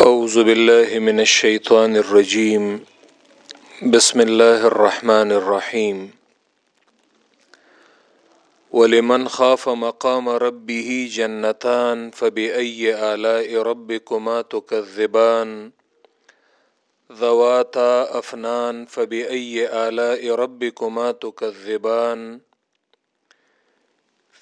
اعوذ باللہ من الشیطان الرجیم بسم اللہ الرحمن الرحیم ولمن خاف مقام ربه جنتان فبأي آلاء ربكما تكذبان؟ ذواتا افنان فبأي آلاء ربكما تكذبان؟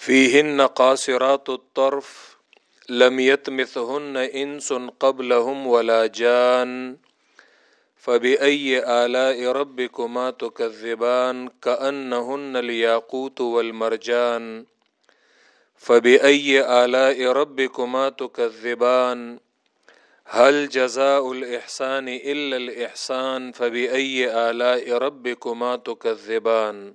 فيهن قاصرات الطرف لم يتمثهن انس قبلهم ولا جان فبأي آلاء ربكما تكذبان كأنهن الياقوت والمرجان فبأي آلاء ربكما تكذبان هل جزاء الإحسان إلا الإحسان فبأي آلاء ربكما تكذبان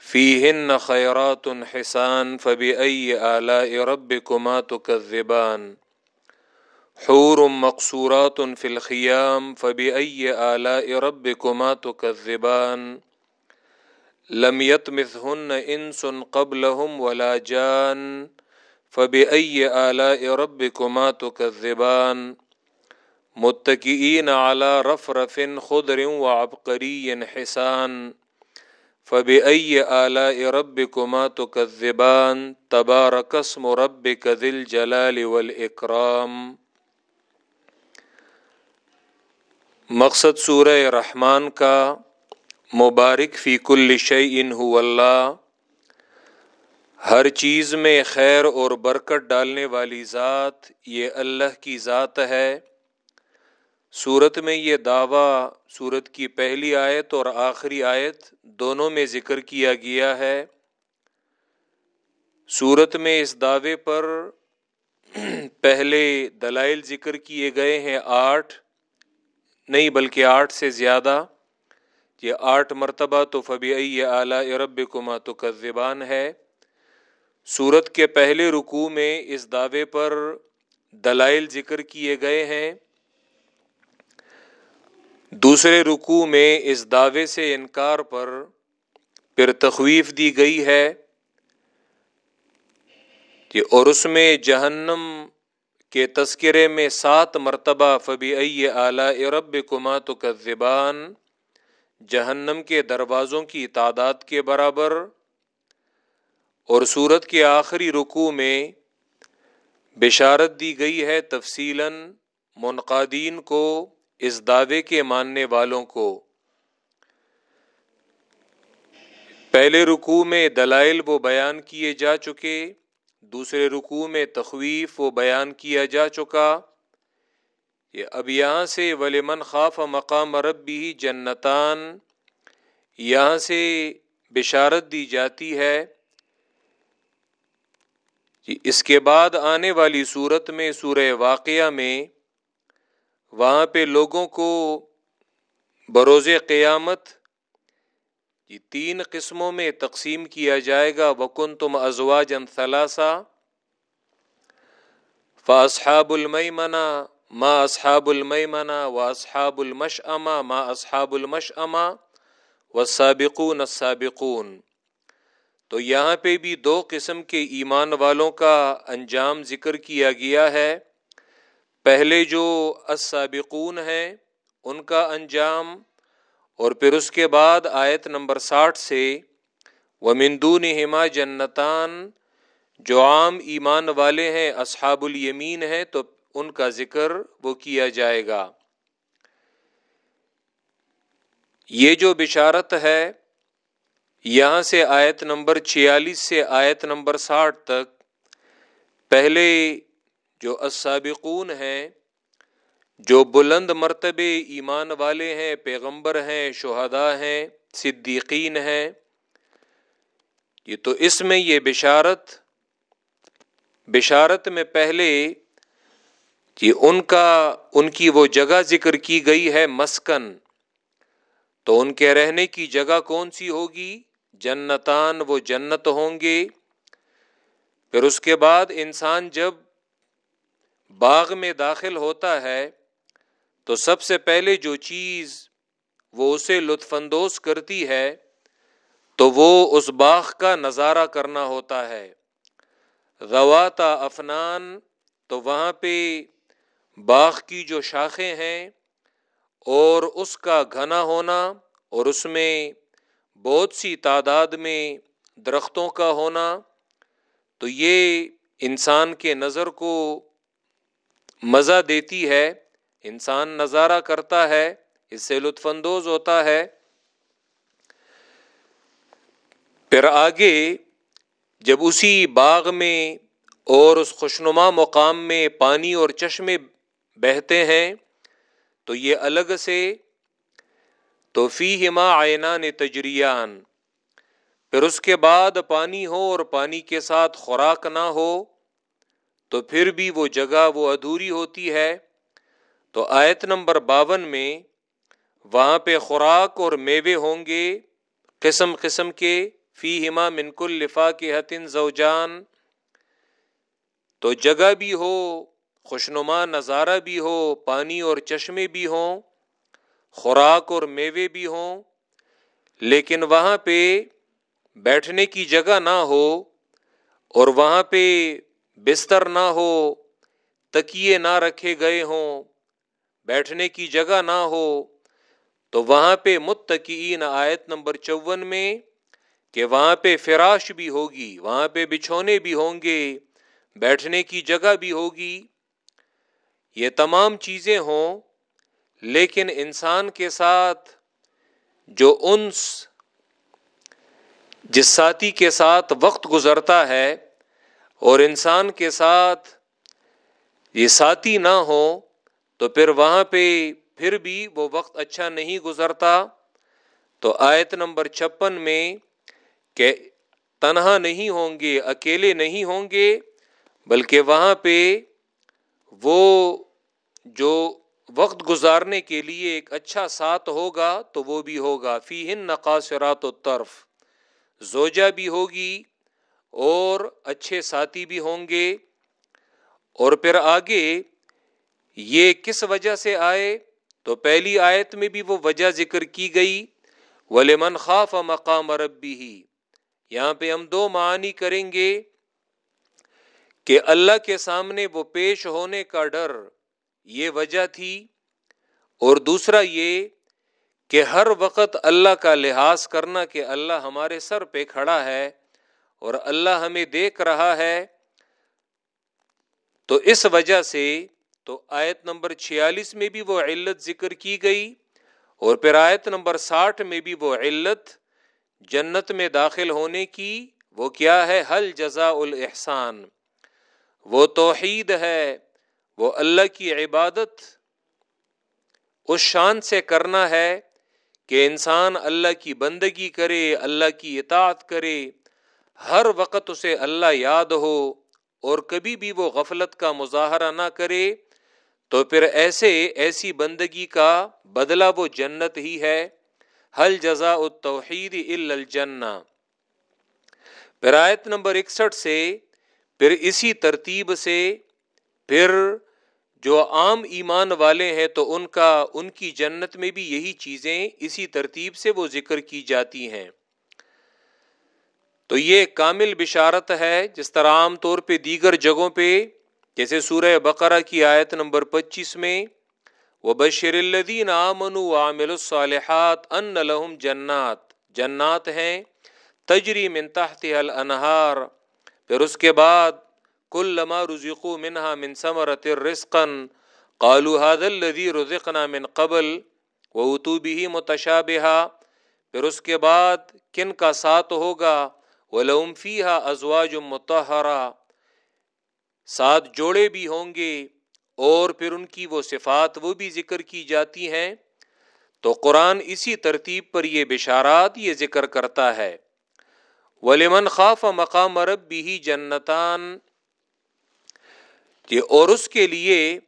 فيهن خيرات حسان، فبأي آلاء ربكما تكذبان. حور مقصورات في الخيام، فبأي آلاء ربكما تكذبان. لم يطمثهن إنس قبلهم ولا جان، فبأي آلاء ربكما تكذبان. متكئين على رفرف خضر وعبقري حسان. فبأي آلاء ربكما تكذبان تبارك اسم ربك ذي الجلال والإكرام مقصد سورہ رحمان کا مبارک فی کل شیء هو اللہ۔ ہر چیز میں خیر اور برکت ڈالنے والی ذات، یہ اللہ کی ذات ہے۔ صورت میں یہ دعویٰ صورت کی پہلی آیت اور آخری آیت دونوں میں ذکر کیا گیا ہے۔ صورت میں اس دعوے پر پہلے دلائل ذکر کیے گئے ہیں آٹھ، نہیں بلکہ آٹھ سے زیادہ۔ یہ آٹھ مرتبہ تو فبی اعلیٰ عرب کما تو ہے۔ صورت کے پہلے رکوع میں اس دعوے پر دلائل ذکر کیے گئے ہیں۔ دوسرے رکوع میں اس دعوے سے انکار پر پھر تخویف دی گئی ہے کہ اور اس میں جہنم کے تذکرے میں سات مرتبہ فبی اعلی عرب کما تو جہنم کے دروازوں کی تعداد کے برابر اور صورت کے آخری رکوع میں بشارت دی گئی ہے تفصیل منقادین کو اس دعوے کے ماننے والوں کو۔ پہلے رکوع میں دلائل وہ بیان کیے جا چکے، دوسرے رکوع میں تخویف وہ بیان کیا جا چکا یہ اب یہاں سے ولیمن خاف مقام ربی جنتان، یہاں سے بشارت دی جاتی ہے۔ اس کے بعد آنے والی صورت میں سورہ واقعہ میں وہاں پہ لوگوں کو بروز قیامت یہ تین قسموں میں تقسیم کیا جائے گا۔ وکن تم ازوا جن ثلاثہ فاصحاب المئی منا ماں اصحاب المئی و اصحاب المش اما ماں اصحاب المش اما و سابقون سابقون تو یہاں پہ بھی دو قسم کے ایمان والوں کا انجام ذکر کیا گیا ہے۔ پہلے جو السابقون ہیں، ان کا انجام اور پھر اس کے بعد آیت نمبر ساٹھ سے وہ مندون ہما جنتان، جو عام ایمان والے ہیں، اصحاب الیمین ہیں، تو ان کا ذکر وہ کیا جائے گا۔ یہ جو بشارت ہے، یہاں سے آیت نمبر چھیالیس سے آیت نمبر ساٹھ تک، پہلے جو السابقون ہیں، جو بلند مرتبے ایمان والے ہیں، پیغمبر ہیں، شہداء ہیں، صدیقین ہیں، یہ تو اس میں یہ بشارت بشارت میں پہلے کہ ان کا، ان کی وہ جگہ ذکر کی گئی ہے مسکن، تو ان کے رہنے کی جگہ کون سی ہوگی؟ جنتان، وہ جنت ہوں گے۔ پھر اس کے بعد انسان جب باغ میں داخل ہوتا ہے، تو سب سے پہلے جو چیز وہ اسے لطف اندوز کرتی ہے، تو وہ اس باغ کا نظارہ کرنا ہوتا ہے۔ رواتا افنان، تو وہاں پہ باغ کی جو شاخیں ہیں اور اس کا گھنا ہونا اور اس میں بہت سی تعداد میں درختوں کا ہونا، تو یہ انسان کے نظر کو مزہ دیتی ہے، انسان نظارہ کرتا ہے، اس سے لطف اندوز ہوتا ہے۔ پھر آگے، جب اسی باغ میں اور اس خوشنما مقام میں پانی اور چشمے بہتے ہیں، تو یہ الگ سے، تو فی ہما آئینہ نے تجریان۔ پھر اس کے بعد پانی ہو اور پانی کے ساتھ خوراک نہ ہو تو پھر بھی وہ جگہ وہ ادھوری ہوتی ہے۔ تو آیت نمبر باون میں وہاں پہ خوراک اور میوے ہوں گے قسم قسم کے فی ہما منکل لفا کے حتن زوجان۔ تو جگہ بھی ہو، خوشنما نظارہ بھی ہو، پانی اور چشمے بھی ہوں، خوراک اور میوے بھی ہوں، لیکن وہاں پہ بیٹھنے کی جگہ نہ ہو اور وہاں پہ بستر نہ ہو، تکیے نہ رکھے گئے ہوں، بیٹھنے کی جگہ نہ ہو۔ تو وہاں پہ متقین آیت نمبر چون میں کہ وہاں پہ فراش بھی ہوگی، وہاں پہ بچھونے بھی ہوں گے، بیٹھنے کی جگہ بھی ہوگی۔ یہ تمام چیزیں ہوں، لیکن انسان کے ساتھ جو انس، جس ساتھی کے ساتھ وقت گزرتا ہے اور انسان کے ساتھ یہ ساتھی نہ ہو تو پھر وہاں پہ پھر بھی وہ وقت اچھا نہیں گزرتا۔ تو آیت نمبر چھپن میں کہ تنہا نہیں ہوں گے، اکیلے نہیں ہوں گے، بلکہ وہاں پہ وہ جو وقت گزارنے کے لیے ایک اچھا ساتھ ہوگا تو وہ بھی ہوگا۔ فی ہند نقاصرات و طرف زوجہ بھی ہوگی اور اچھے ساتھی بھی ہوں گے۔ اور پھر آگے، یہ کس وجہ سے آئے؟ تو پہلی آیت میں بھی وہ وجہ ذکر کی گئی ولیمن خاف مقام ربی ہی یہاں پہ ہم دو معنی کریں گے کہ اللہ کے سامنے وہ پیش ہونے کا ڈر، یہ وجہ تھی۔ اور دوسرا یہ کہ ہر وقت اللہ کا لحاظ کرنا کہ اللہ ہمارے سر پہ کھڑا ہے۔ اور اللہ ہمیں دیکھ رہا ہے، تو اس وجہ سے تو آیت نمبر چھیالیس میں بھی وہ علت ذکر کی گئی اور پھر آیت نمبر ساٹھ میں بھی وہ علت جنت میں داخل ہونے کی، وہ کیا ہے؟ حل جزا الاحسان۔ وہ توحید ہے، وہ اللہ کی عبادت اس شان سے کرنا ہے کہ انسان اللہ کی بندگی کرے، اللہ کی اطاعت کرے۔ ہر وقت اسے اللہ یاد ہو اور کبھی بھی وہ غفلت کا مظاہرہ نہ کرے، تو پھر ایسے ایسی بندگی کا بدلہ وہ جنت ہی ہے۔ حل جزا التوحید الجنہ۔ پھر آیت نمبر اکسٹھ سے پھر اسی ترتیب سے پھر جو عام ایمان والے ہیں تو ان کا، ان کی جنت میں بھی یہی چیزیں اسی ترتیب سے وہ ذکر کی جاتی ہیں۔ تو یہ کامل بشارت ہے جس طرح عام طور پہ دیگر جگہوں پہ، جیسے سورہ بقرہ کی آیت نمبر پچیس میں وہ بشر الدین آمن عامل الصالحات ان لہم جنات جنات ہیں، تجری من تحت الانہار، پھر اس کے بعد کل لما رزقو منہا من ثمرت رزقن قالو هذا الذي رزقنا من قبل وہ بھی متشابہ پھر اس کے بعد، کن کا ساتھ ہوگا؟ وہ لمفی ازواج متحرہ سات جوڑے بھی ہوں گے اور پھر ان کی وہ صفات، وہ بھی ذکر کی جاتی ہیں۔ تو قرآن اسی ترتیب پر یہ بشارات یہ ذکر کرتا ہے۔ ولیمن خاف مقام رب بھی جنتان اور اس کے لیے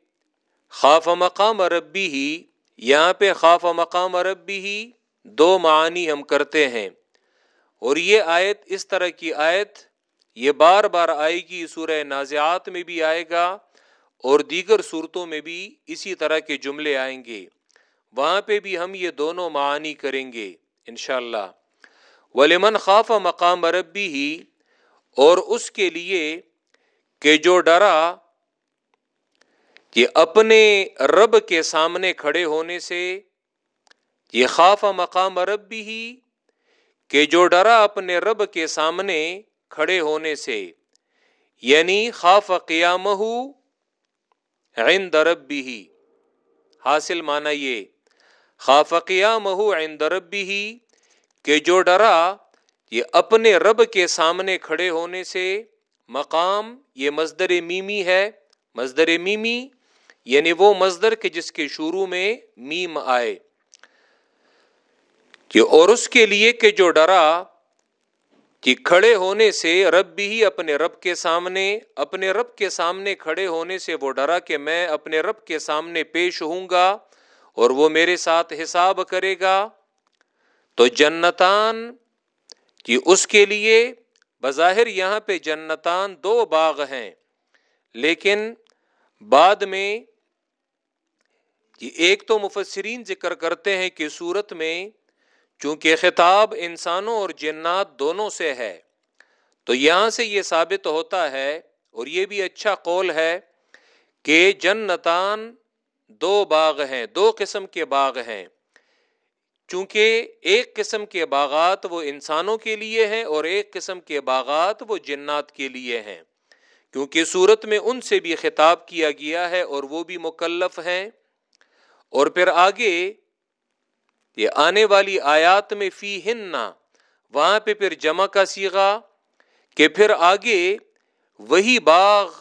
خاف مقام ربی ہی یہاں پہ خوف مقام ربی ہی دو معنی ہم کرتے ہیں۔ اور یہ آیت اس طرح کی آیت، یہ بار بار آئے گی، سورہ نازعات میں بھی آئے گا اور دیگر صورتوں میں بھی اسی طرح کے جملے آئیں گے۔ وہاں پہ بھی ہم یہ دونوں معنی کریں گے، انشاءاللہ۔ ولیمن خوف مقام ربی ہی اور اس کے لیے کہ جو ڈرا کہ اپنے رب کے سامنے کھڑے ہونے سے، یہ خوف مقام رب بھی ہی کہ جو ڈرا اپنے رب کے سامنے کھڑے ہونے سے یعنی خوف قیام عند رب ہی حاصل مانا یہ خوف قیام عند رب ہی کہ جو ڈرا، یہ اپنے رب کے سامنے کھڑے ہونے سے، مقام یہ مزدر میمی ہے۔ مزدر میمی یعنی وہ مزدر کے جس کے شروع میں میم آئے۔ کہ اور اس کے لیے کہ جو ڈرا کہ کھڑے ہونے سے رب بھی ہی اپنے رب کے سامنے، اپنے رب کے سامنے کھڑے ہونے سے وہ ڈرا کہ میں اپنے رب کے سامنے پیش ہوں گا اور وہ میرے ساتھ حساب کرے گا۔ تو جنتان کہ اس کے لیے، بظاہر یہاں پہ جنتان دو باغ ہیں، لیکن بعد میں ایک تو مفسرین ذکر کرتے ہیں کہ صورت میں چونکہ خطاب انسانوں اور جنات دونوں سے ہے، تو یہاں سے یہ ثابت ہوتا ہے اور یہ بھی اچھا قول ہے کہ جنتان دو باغ ہیں، دو قسم کے باغ ہیں۔ چونکہ ایک قسم کے باغات وہ انسانوں کے لیے ہیں اور ایک قسم کے باغات وہ جنات کے لیے ہیں۔ کیونکہ صورت میں ان سے بھی خطاب کیا گیا ہے اور وہ بھی مکلف ہیں۔ اور پھر آگے یہ آنے والی آیات میں فی ہننا وہاں پہ پھر جمع کا سیگا کہ پھر آگے وہی باغ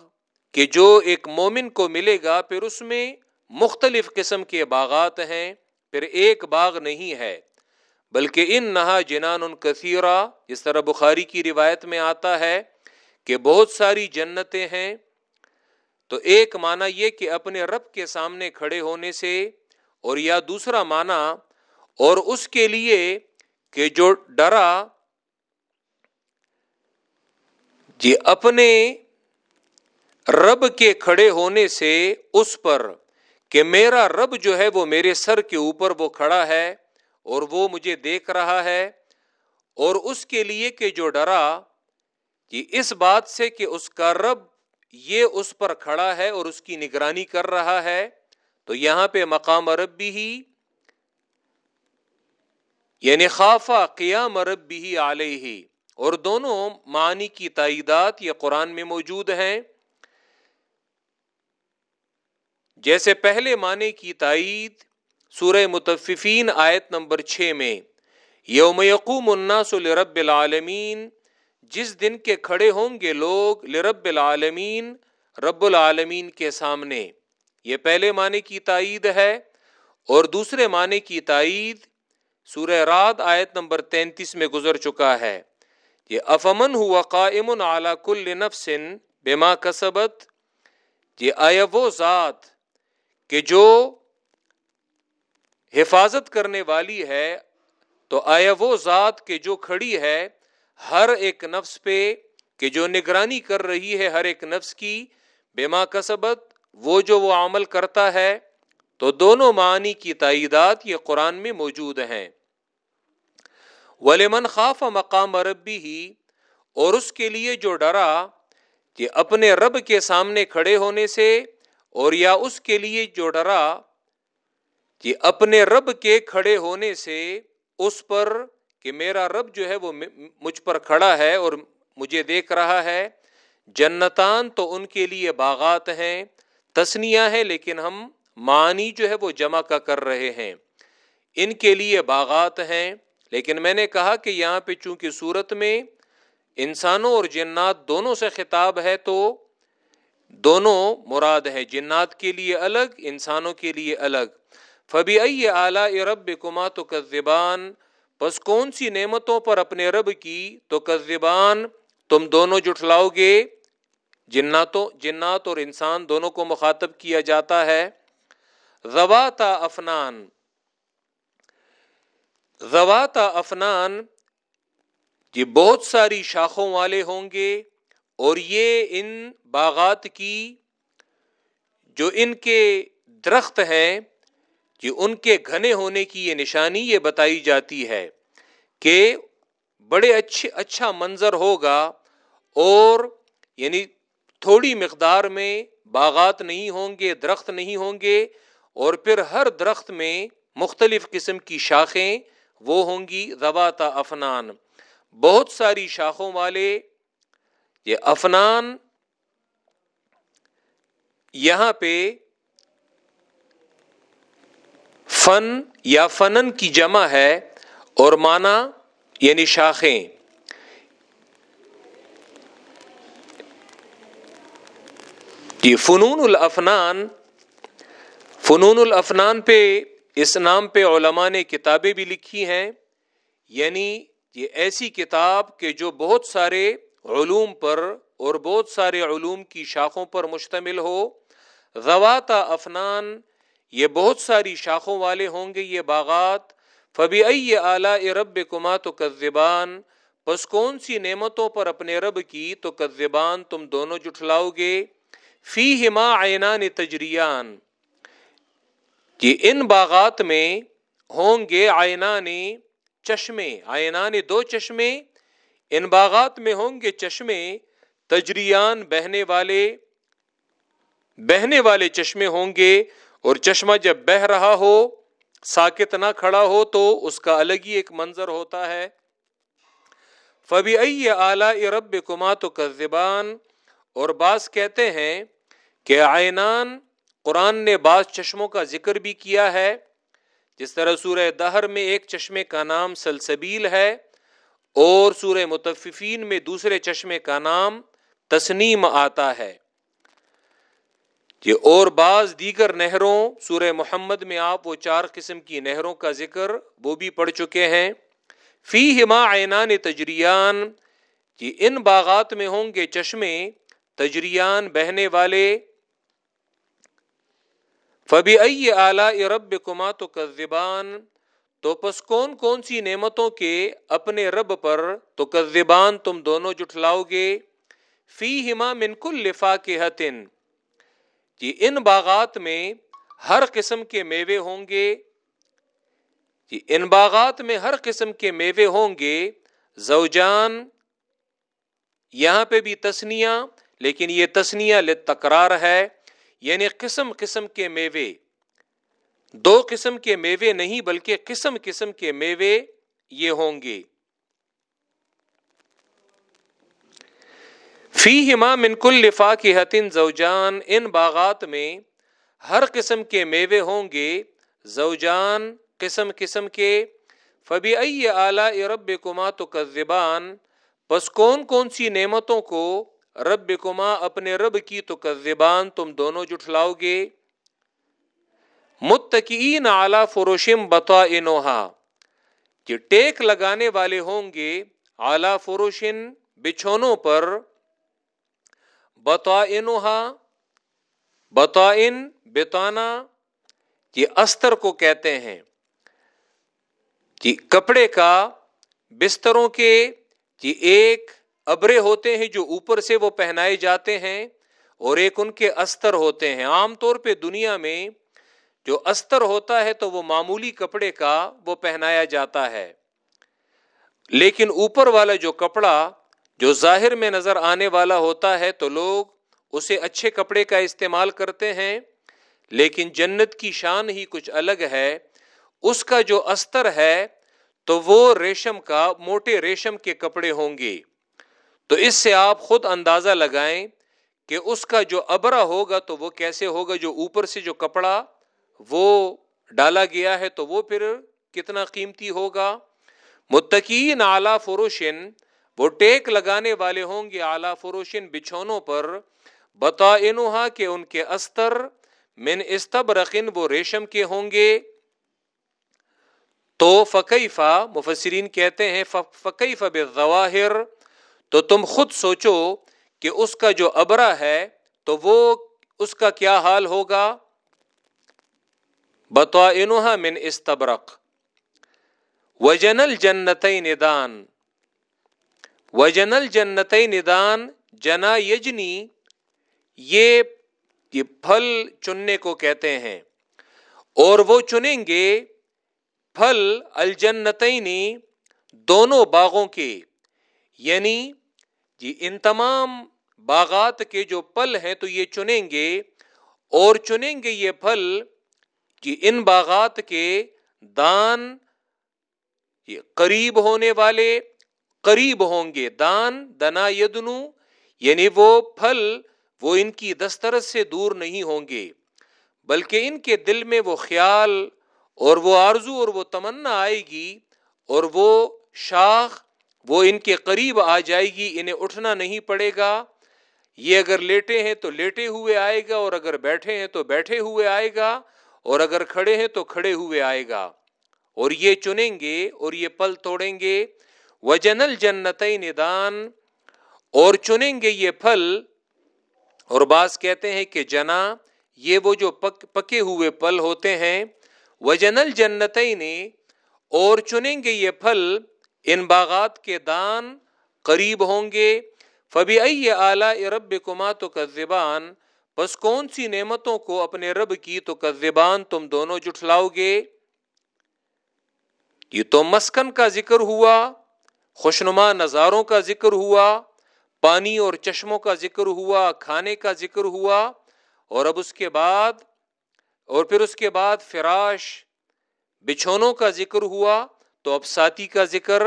کہ جو ایک مومن کو ملے گا، پھر اس میں مختلف قسم کے باغات ہیں، پھر ایک باغ نہیں ہے۔ بلکہ ان نہا جنان ان کثیرہ، اس طرح بخاری کی روایت میں آتا ہے کہ بہت ساری جنتیں ہیں۔ تو ایک معنی یہ کہ اپنے رب کے سامنے کھڑے ہونے سے اور یا دوسرا معنی اور اس کے لیے کہ جو ڈرا جی اپنے رب کے کھڑے ہونے سے اس پر کہ میرا رب جو ہے وہ میرے سر کے اوپر وہ کھڑا ہے اور وہ مجھے دیکھ رہا ہے اور اس کے لیے کہ جو ڈرا کہ اس بات سے کہ اس کا رب یہ اس پر کھڑا ہے اور اس کی نگرانی کر رہا ہے، تو یہاں پہ مقام ربی ہی یعنی خافا قیام ربی ہی علیہ، اور دونوں معنی کی تائیدات یہ قرآن میں موجود ہیں۔ جیسے پہلے معنی کی تائید سورہ متففین آیت نمبر چھ میں، یوم یقوم الناس لرب العالمین، جس دن کے کھڑے ہوں گے لوگ لرب العالمین، رب العالمین کے سامنے۔ یہ پہلے معنی کی تائید ہے اور دوسرے معنی کی تائید سورہ رات آیت نمبر تینتیس میں گزر چکا ہے۔ یہ افمن ہوا قائم اعلی کل نفسن بما کسبت۔ یہ آیا وہ ذات کہ جو حفاظت کرنے والی ہے، تو آیا وہ ذات کہ جو کھڑی ہے ہر ایک نفس پہ، کہ جو نگرانی کر رہی ہے ہر ایک نفس کی بما کسبت۔ وہ جو وہ عمل کرتا ہے تو دونوں معنی کی تائیدات یہ قرآن میں موجود ہیں۔ ولیمن خاف مقام ربی ہی اور اس کے لیے جو ڈرا کہ اپنے رب کے سامنے کھڑے ہونے سے، اور یا اس کے لیے جو ڈرا کہ اپنے رب کے کھڑے ہونے سے، اس پر کہ میرا رب جو ہے وہ مجھ پر کھڑا ہے اور مجھے دیکھ رہا ہے۔ جنتان تو ان کے لیے باغات ہیں تسنیا ہے لیکن ہم معنی جو ہے وہ جمع کا کر رہے ہیں۔ ان کے لیے باغات ہیں، لیکن میں نے کہا کہ یہاں پہ چونکہ صورت میں انسانوں اور جنات دونوں سے خطاب ہے تو دونوں مراد ہے جنات کے لیے الگ، انسانوں کے لیے الگ۔ فبی اعلی رب کما تو کذبان بس کون سی نعمتوں پر اپنے رب کی تو کذبان تم دونوں جٹلاؤ گے۔ جناتوں، جنات اور انسان دونوں کو مخاطب کیا جاتا ہے۔ زواتا افنان۔ زواتا افنان یہ بہت ساری شاخوں والے ہوں گے اور یہ ان باغات کی جو ان کے درخت ہیں کہ ان کے گھنے ہونے کی یہ نشانی یہ بتائی جاتی ہے کہ بڑے اچھے اچھا منظر ہوگا اور یعنی تھوڑی مقدار میں باغات نہیں ہوں گے، درخت نہیں ہوں گے اور پھر ہر درخت میں مختلف قسم کی شاخیں، وہ ہوں گی زبات افنان۔ بہت ساری شاخوں والے، یہ افنان یہاں پہ فن یا فنن کی جمع ہے اور مانا یعنی شاخیں۔ یہ فنون الافنان فنون الافنان پہ، اس نام پہ علماء نے کتابیں بھی لکھی ہیں۔ یعنی یہ ایسی کتاب کہ جو بہت سارے علوم پر اور بہت سارے علوم کی شاخوں پر مشتمل ہو۔ زوات افنان، یہ بہت ساری شاخوں والے ہوں گے یہ باغات۔ فبی اعلی رب کما تو کذبان پس کون سی نعمتوں پر اپنے رب کی تو کذبان تم دونوں جٹلاؤ گے؟ فی ہما عینان تجریان۔ کہ ان باغات میں ہوں گے آئینان چشمے آئینان دو چشمے۔ ان باغات میں ہوں گے چشمے، تجریان بہنے والے بہنے والے چشمے ہوں گے۔ اور چشمہ جب بہ رہا ہو، ساکت نہ کھڑا ہو، تو اس کا الگ ہی ایک منظر ہوتا ہے۔ فبی اعلی رب کما تو اور بعض کہتے ہیں کہ آئینان قرآن نے بعض چشموں کا ذکر بھی کیا ہے۔ جس طرح سورہ دہر میں ایک چشمے کا نام سلسبیل ہے اور سورہ متففین میں دوسرے چشمے کا نام تسنیم آتا ہے۔ یہ اور بعض دیگر نہروں، سورہ محمد میں آپ وہ چار قسم کی نہروں کا ذکر وہ بھی پڑھ چکے ہیں۔ فی ہما عینان تجریان کہ ان باغات میں ہوں گے چشمے، تجریان بہنے والے فبی اعلی رب کما تو کزبان تو پس کون کون سی نعمتوں کے اپنے رب پر تو کزبان تم دونوں جٹلاؤ گے؟ فی ہما منکل لفا کے حتن جی ان باغات میں ہر قسم کے میوے ہوں گے۔ جی ان باغات میں ہر قسم کے میوے ہوں گے۔ زوجان، یہاں پہ بھی تسنیا لیکن یہ تسنیا لتکرار ہے۔ یعنی قسم قسم کے میوے۔ دو قسم کے میوے نہیں بلکہ قسم قسم کے میوے یہ ہوں گے۔ فی ہما منکل لفا کی حتن زوجان، ان باغات میں ہر قسم کے میوے ہوں گے۔ زوجان قسم قسم کے۔ فبی اعلی رب کما تو کزبان بس کون کون سی نعمتوں کو رب کما اپنے رب کی، تو کزبان تم دونوں جٹلاؤ گے۔ متقین اعلی فروشم بتا انوہا کہ ٹیک لگانے والے ہوں گے اعلی فروشن بچھونوں پر۔ بتا انوہا بتا ان بتانا یہ استر کو کہتے ہیں۔ کہ کپڑے کا بستروں کے ایک ابرے ہوتے ہیں جو اوپر سے وہ پہنائے جاتے ہیں اور ایک ان کے استر ہوتے ہیں۔ عام طور پہ دنیا میں جو استر ہوتا ہے تو وہ معمولی کپڑے کا وہ پہنایا جاتا ہے۔ لیکن اوپر والا جو کپڑا جو ظاہر میں نظر آنے والا ہوتا ہے تو لوگ اسے اچھے کپڑے کا استعمال کرتے ہیں، لیکن جنت کی شان ہی کچھ الگ ہے۔ اس کا جو استر ہے تو وہ ریشم کا، موٹے ریشم کے کپڑے ہوں گے۔ تو اس سے آپ خود اندازہ لگائیں کہ اس کا جو ابرا ہوگا تو وہ کیسے ہوگا، جو اوپر سے جو کپڑا وہ ڈالا گیا ہے تو وہ پھر کتنا قیمتی ہوگا؟ متقین اعلی فروشن، وہ ٹیک لگانے والے ہوں گے اعلی فروشن بچھونوں پر بتا کہ ان کے استر من استب رقن وہ ریشم کے ہوں گے۔ تو فقیفہ مفسرین کہتے ہیں فقیفہ بظواہر تو تم خود سوچو کہ اس کا جو ابرا ہے تو وہ اس کا کیا حال ہوگا؟ بطوا من استبرق۔ وجنل جنت ندان وجنل جنت ندان جنا یجنی۔ یہ پھل چننے کو کہتے ہیں۔ اور وہ چنیں گے پھل الجنتینی دونوں باغوں کے یعنی جی ان تمام باغات کے جو پل ہیں تو یہ چنیں گے اور چنیں گے یہ پھل جی ان باغات کے دان قریب ہونے والے، قریب ہوں گے۔ دان، دنا یدنو یعنی وہ پھل، وہ ان کی دسترس سے دور نہیں ہوں گے، بلکہ ان کے دل میں وہ خیال اور وہ آرزو اور وہ تمنا آئے گی اور وہ شاخ وہ ان کے قریب آ جائے گی، انہیں اٹھنا نہیں پڑے گا۔ یہ اگر لیٹے ہیں تو لیٹے ہوئے آئے گا، اور اگر بیٹھے ہیں تو بیٹھے ہوئے آئے گا، اور اگر کھڑے ہیں تو کھڑے ہوئے آئے گا۔ اور یہ چنیں گے اور یہ پل توڑیں گے۔ وجنل جنت ندان اور چنیں گے یہ پھل۔ اور بعض کہتے ہیں کہ جنا، یہ وہ جو پک، پکے ہوئے پل ہوتے ہیں۔ وجنل جنت نے اور چنیں گے یہ پھل۔ ان باغات کے دان قریب ہوں گے۔ فبی اعلی رب کما تو کذبان بس کون سی نعمتوں کو اپنے رب کی تو کذبان تم دونوں جٹلاؤ گے؟ یہ تو مسکن کا ذکر ہوا، خوشنما نظاروں کا ذکر ہوا، پانی اور چشموں کا ذکر ہوا، کھانے کا ذکر ہوا، اور اب اس کے بعد، اور پھر اس کے بعد فراش، بچھونوں کا ذکر ہوا۔ تو اب ساتھی کا ذکر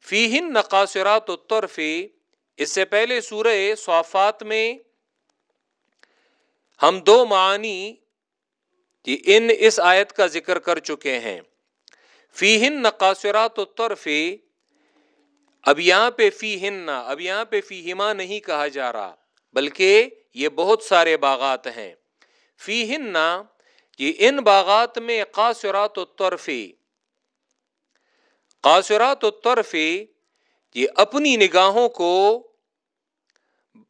فی ہند نقاصرات اس سے پہلے سورہ صوفات میں ہم دو معنی ان اس آیت کا ذکر کر چکے ہیں۔ فی ہند نقاصرات اب یہاں پہ فی ہن اب یہاں پہ فی ہما نہیں کہا جا رہا، بلکہ یہ بہت سارے باغات ہیں۔ فی ہن یہ ان باغات میں قاصرات و قاصرات الطرف یہ اپنی نگاہوں کو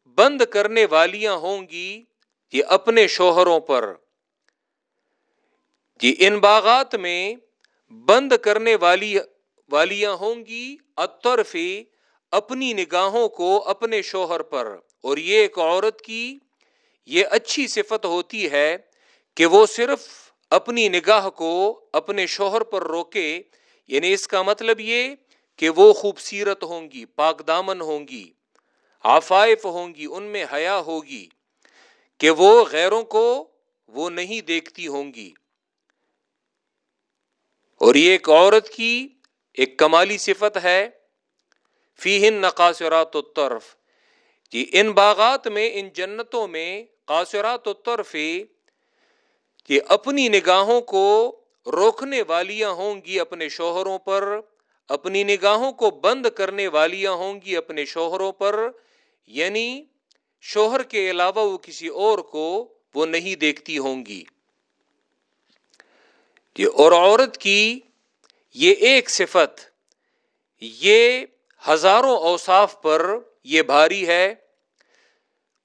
بند کرنے والیاں ہوں گی یہ اپنے شوہروں پر۔ یہ ان باغات میں بند کرنے والی والیاں ہوں گی۔ اطرف اپنی نگاہوں کو اپنے شوہر پر۔ اور یہ ایک عورت کی یہ اچھی صفت ہوتی ہے کہ وہ صرف اپنی نگاہ کو اپنے شوہر پر روکے یعنی اس کا مطلب یہ کہ وہ خوبصورت ہوں گی، پاک دامن ہوں گی آفائف ہوں گی، ان میں حیا ہوگی کہ وہ غیروں کو وہ نہیں دیکھتی ہوں گی۔ اور یہ ایک عورت کی ایک کمالی صفت ہے۔ فی ہند نقاصرات الطرف۔ جی ان باغات میں، ان جنتوں میں قاصرات الطرف یہ اپنی نگاہوں کو روکنے والیاں ہوں گی اپنے شوہروں پر، اپنی نگاہوں کو بند کرنے والیاں ہوں گی اپنے شوہروں پر یعنی شوہر کے علاوہ وہ کسی اور کو وہ نہیں دیکھتی ہوں گی۔ اور عورت کی یہ ایک صفت، یہ ہزاروں اوصاف پر یہ بھاری ہے۔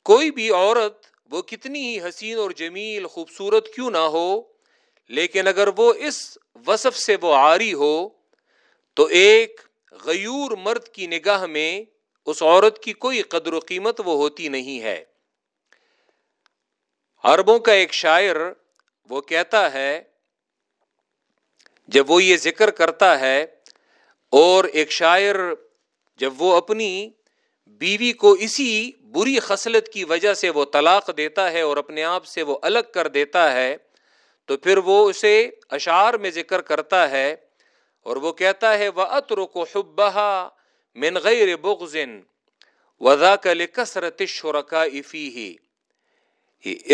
کوئی بھی عورت وہ کتنی ہی حسین اور جمیل، خوبصورت کیوں نہ ہو لیکن اگر وہ اس وصف سے وہ آری ہو، تو ایک غیور مرد کی نگاہ میں اس عورت کی کوئی قدر و قیمت وہ ہوتی نہیں ہے۔ عربوں کا ایک شاعر وہ کہتا ہے، جب وہ یہ ذکر کرتا ہے، اور ایک شاعر جب وہ اپنی بیوی کو اسی بری خصلت کی وجہ سے وہ طلاق دیتا ہے اور اپنے آپ سے وہ الگ کر دیتا ہے تو پھر وہ اسے اشعار میں ذکر کرتا ہے اور وہ کہتا ہے وہ اتر کو من غیر بغزن وضا کل کثرت شرکا افی ہی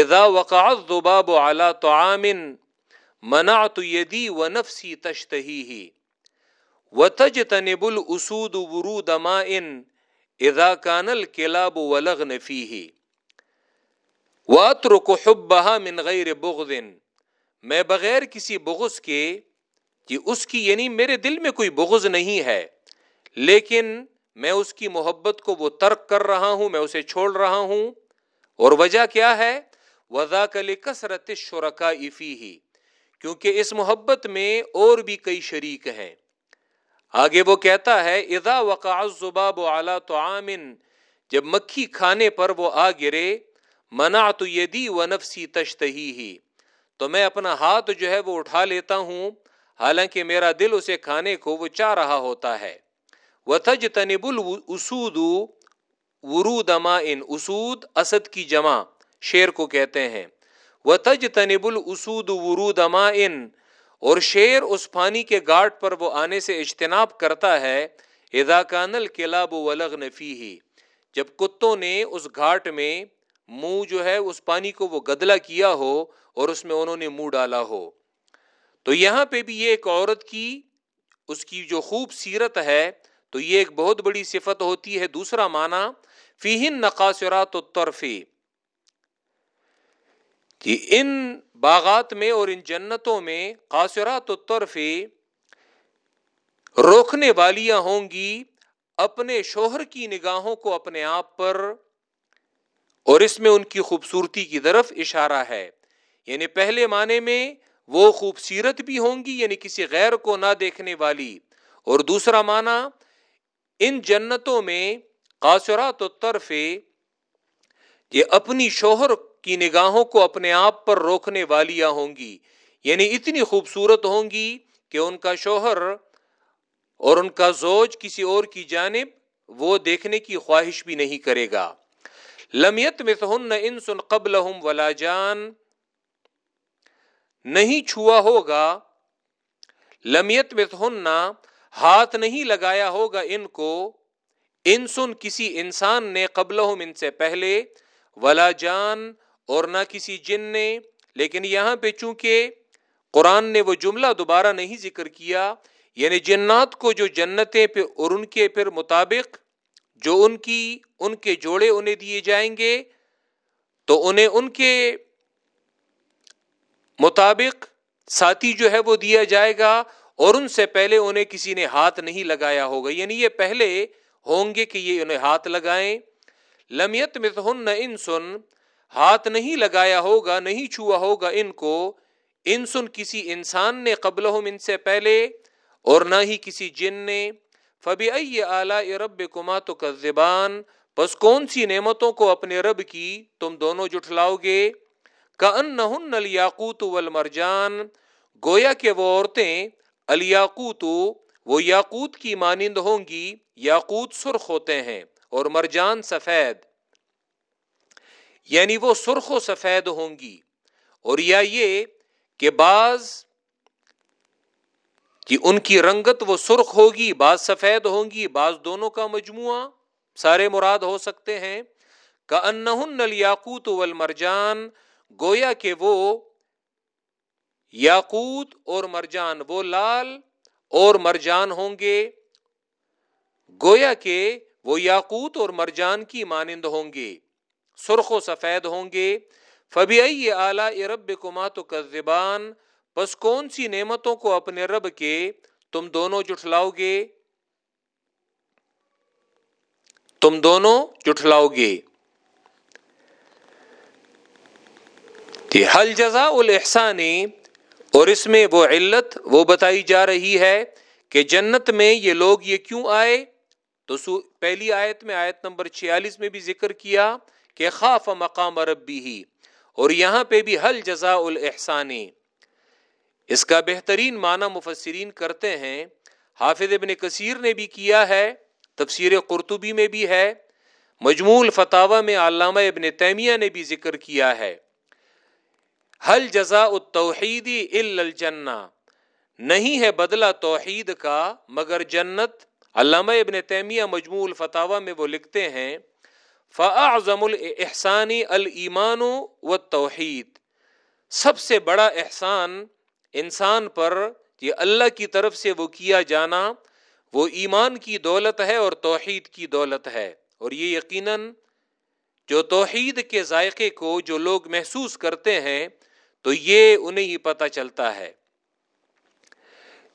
ادا وقعت ذباب اعلیٰ تو عامن منا تو یدی نفسی ہی و تج تنب الاسود ورود ما ان ادا کانل کلاب ولغ نفی ہی واتر کو من غیر بغض میں بغیر کسی بغض کے کہ اس کی یعنی میرے دل میں کوئی بغض نہیں ہے، لیکن میں اس کی محبت کو وہ ترک کر رہا ہوں، میں اسے چھوڑ رہا ہوں۔ اور وجہ کیا ہے؟ وضا کل کثرت شرکا افی ہی کیونکہ اس محبت میں اور بھی کئی شریک ہیں۔ آگے وہ کہتا ہے ادا وقع زباب اعلیٰ تو جب مکھی کھانے پر وہ آ گرے منا تو یدی و نفسی تشتہی ہی تو میں اپنا ہاتھ جو ہے وہ اٹھا لیتا ہوں۔ حالانکہ میرا دل اسے کھانے کو وہ چاہ رہا ہوتا ہے۔ وہ تج تنب السود ورود اما ان اسود، اسد کی جمع، شیر کو کہتے ہیں۔ وہ تج تنب السود ورود اما ان اور شیر اس پانی کے گاٹ پر وہ آنے سے اجتناب کرتا ہے۔ ادا کانل کلاب ولغ نفی ہی جب کتوں نے اس گھاٹ میں منہ جو ہے اس پانی کو وہ گدلا کیا ہو اور اس میں انہوں نے منہ ڈالا ہو۔ تو یہاں پہ بھی یہ ایک عورت کی، اس کی جو خوب سیرت ہے، تو یہ ایک بہت بڑی صفت ہوتی ہے۔ دوسرا معنی، فیہن نقاصرات الطرفی کہ ان باغات میں اور ان جنتوں میں قاصرات الطرفی روکنے والیاں ہوں گی، اپنے شوہر کی نگاہوں کو اپنے آپ پر اور اس میں ان کی خوبصورتی کی طرف اشارہ ہے۔ یعنی پہلے معنی میں وہ خوبصورت بھی ہوں گی یعنی کسی غیر کو نہ دیکھنے والی۔ اور دوسرا معنی، ان جنتوں میں قاصرات و طرف یہ اپنی شوہر کی نگاہوں کو اپنے آپ پر روکنے والیاں ہوں گی۔ یعنی اتنی خوبصورت ہوں گی کہ ان کا شوہر اور ان کا زوج کسی اور کی جانب وہ دیکھنے کی خواہش بھی نہیں کرے گا۔ لمیت میں ان سن قبل ولا جان، نہیں چھوا ہوگا لمیت میں ہاتھ نہیں لگایا ہوگا ان کو ان سن کسی انسان نے قبل ان سے پہلے، ولا جان اور نہ کسی جن نے، لیکن یہاں پہ چونکہ قرآن نے وہ جملہ دوبارہ نہیں ذکر کیا یعنی جنات کو جو جنتیں پہ اور ان کے پھر مطابق جو ان کی ان کے جوڑے انہیں دیے جائیں گے، تو انہیں ان کے مطابق ساتھی جو ہے وہ دیا جائے گا، اور ان سے پہلے انہیں کسی نے ہاتھ نہیں لگایا ہوگا۔ یعنی یہ پہلے ہوں گے کہ یہ انہیں ہاتھ لگائیں۔ لمیت میں ان سن ہاتھ نہیں لگایا ہوگا، نہیں چھوا ہوگا ان کو۔ ان سن کسی انسان نے قبل ان سے پہلے، اور نہ ہی کسی جن نے۔ فبی ائی اعلی رب کما تو زبان بس کون سی نعمتوں کو اپنے رب کی تم دونوں جٹلاؤ گے؟ کا ان الیاقوت والمرجان، گویا کہ وہ عورتیں الیاقوت وہ یاقوت کی مانند ہوں گی، یاقوت سرخ ہوتے ہیں اور مرجان سفید یعنی وہ سرخ و سفید ہوں گی۔ اور یا یہ کہ بعض کہ ان کی رنگت وہ سرخ ہوگی، بعض سفید ہوں گی بعض دونوں کا مجموعہ سارے مراد ہو سکتے ہیں۔ کا ان الیاقوت والمرجان، گویا کہ وہ یاقوت اور مرجان، وہ لال اور مرجان ہوں گے۔ گویا کہ وہ یاقوت اور مرجان کی مانند ہوں گے، سرخ و سفید ہوں گے۔ فبی اعلی رب کما تو بس کون سی نعمتوں کو اپنے رب کے تم دونوں جٹلاؤ گے تم دونوں جٹلاؤ گے حل جزا الحسانی اور اس میں وہ علت وہ بتائی جا رہی ہے کہ جنت میں یہ لوگ یہ کیوں آئے؟ تو پہلی آیت میں آیت نمبر چھیالیس میں بھی ذکر کیا کہ خاف مقام ربی ہی اور یہاں پہ بھی حل جزا الحسانی اس کا بہترین معنی مفسرین کرتے ہیں۔ حافظ ابن کثیر نے بھی کیا ہے، تفسیر قرطبی میں بھی ہے۔ مجموع فتح میں علامہ ابن تیمیہ نے بھی ذکر کیا ہے۔ حل جزا التوحیدی الجنہ۔ نہیں ہے بدلہ توحید کا، مگر جنت۔ علامہ ابن تیمیہ مجموع الفتاوہ میں وہ لکھتے ہیں فعظم الحسانی المان و توحید سب سے بڑا احسان انسان پر یہ اللہ کی طرف سے وہ کیا جانا، وہ ایمان کی دولت ہے اور توحید کی دولت ہے۔ اور یہ یقیناً جو توحید کے ذائقے کو جو لوگ محسوس کرتے ہیں، تو یہ انہیں ہی پتہ چلتا ہے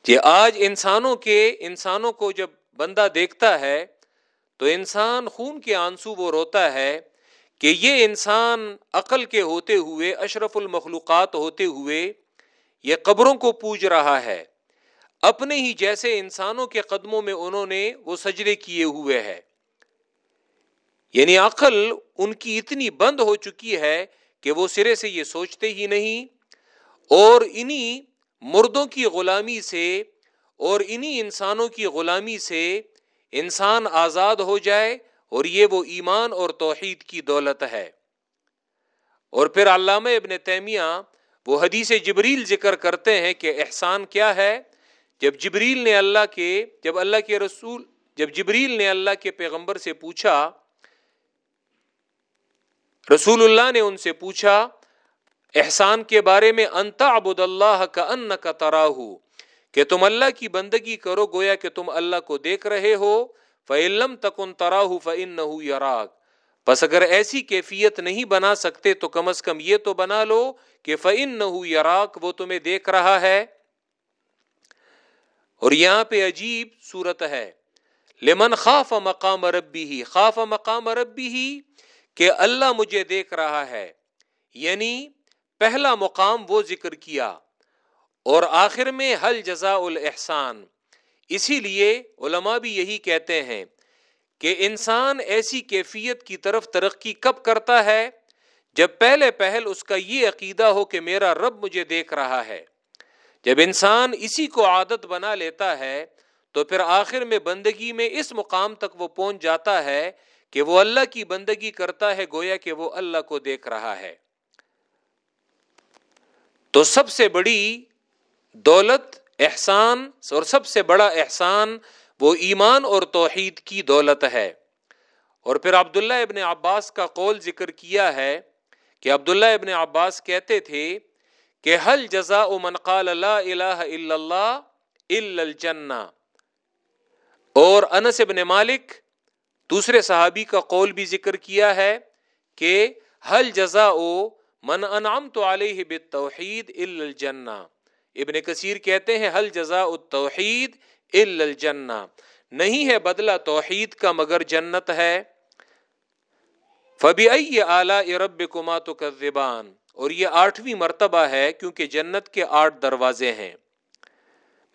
کہ آج انسانوں کے، انسانوں کو جب بندہ دیکھتا ہے، تو انسان خون کے آنسو وہ روتا ہے کہ یہ انسان عقل کے ہوتے ہوئے، اشرف المخلوقات ہوتے ہوئے یہ قبروں کو پوج رہا ہے۔ اپنے ہی جیسے انسانوں کے قدموں میں انہوں نے وہ سجرے کیے ہوئے ہے یعنی عقل ان کی اتنی بند ہو چکی ہے کہ وہ سرے سے یہ سوچتے ہی نہیں اور انہی مردوں کی غلامی سے اور انہی انسانوں کی غلامی سے انسان آزاد ہو جائے اور یہ وہ ایمان اور توحید کی دولت ہے۔ اور پھر علامہ ابن تیمیہ وہ حدیث جبریل ذکر کرتے ہیں کہ احسان کیا ہے؟ جب جبریل نے اللہ کے، جب اللہ کے رسول، جب جبریل نے اللہ کے پیغمبر سے پوچھا، رسول اللہ نے ان سے پوچھا، احسان کے بارے میں انتا ابود اللہ کا ان کا تراہ کہ تم اللہ کی بندگی کرو گویا کہ تم اللہ کو دیکھ رہے ہو فعلم تکن تراہ فن نہ بس اگر ایسی کیفیت نہیں بنا سکتے تو کم از کم یہ تو بنا لو کہ فن نہ یراک، وہ تمہیں دیکھ رہا ہے۔ اور یہاں پہ عجیب صورت ہے۔ لمن خاف مقام ربی ہی خاف مقام ربی ہی کہ اللہ مجھے دیکھ رہا ہے۔ یعنی پہلا مقام وہ ذکر کیا۔ اور آخر میں حل جزا الاحسان۔ اسی لیے علماء بھی یہی کہتے ہیں۔ کہ انسان ایسی کیفیت کی طرف ترقی کب کرتا ہے؟ جب پہلے پہل اس کا یہ عقیدہ ہو کہ میرا رب مجھے دیکھ رہا ہے۔ جب انسان اسی کو عادت بنا لیتا ہے، تو پھر آخر میں بندگی میں اس مقام تک وہ پہنچ جاتا ہے کہ وہ اللہ کی بندگی کرتا ہے، گویا کہ وہ اللہ کو دیکھ رہا ہے۔ تو سب سے بڑی دولت، احسان، اور سب سے بڑا احسان وہ ایمان اور توحید کی دولت ہے۔ اور پھر عبداللہ ابن عباس کا قول ذکر کیا ہے کہ عبداللہ ابن عباس کہتے تھے کہ حل جزا من قال لا الہ الا اللہ الا الجنہ۔ اور انس ابن مالک دوسرے صحابی کا قول بھی ذکر کیا ہے کہ حل جزا من انعام تو علیہ بالتوحید الا الجنہ۔ ابن کثیر کہتے ہیں حل جزا التوحید الجنہ۔ نہیں ہے بدلہ توحید کا مگر جنت ہے۔ فبی اعلی رب کما تو اور یہ آٹھویں مرتبہ ہے کیونکہ جنت کے آٹھ دروازے ہیں۔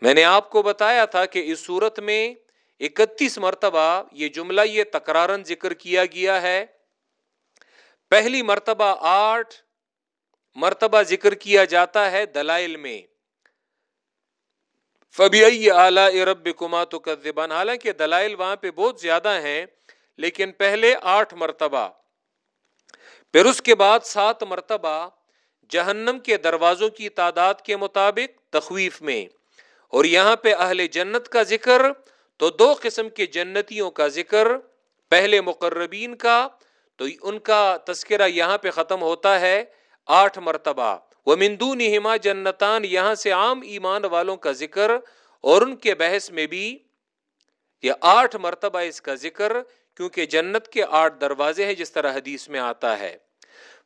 میں نے آپ کو بتایا تھا کہ اس صورت میں اکتیس مرتبہ یہ جملہ، یہ تکرارن ذکر کیا گیا ہے۔ پہلی مرتبہ آٹھ مرتبہ ذکر کیا جاتا ہے دلائل میں۔ فبی اعلی رب کما تو حالانکہ دلائل وہاں پہ بہت زیادہ ہیں، لیکن پہلے آٹھ مرتبہ۔ پھر اس کے بعد سات مرتبہ جہنم کے دروازوں کی تعداد کے مطابق تخویف میں۔ اور یہاں پہ اہل جنت کا ذکر، تو دو قسم کے جنتیوں کا ذکر۔ پہلے مقربین کا، تو ان کا تذکرہ یہاں پہ ختم ہوتا ہے آٹھ مرتبہ۔ وہ مندون ہما جنتان، یہاں سے عام ایمان والوں کا ذکر اور ان کے بحث میں بھی یہ آٹھ مرتبہ اس کا ذکر، کیونکہ جنت کے آٹھ دروازے ہیں جس طرح حدیث میں آتا ہے۔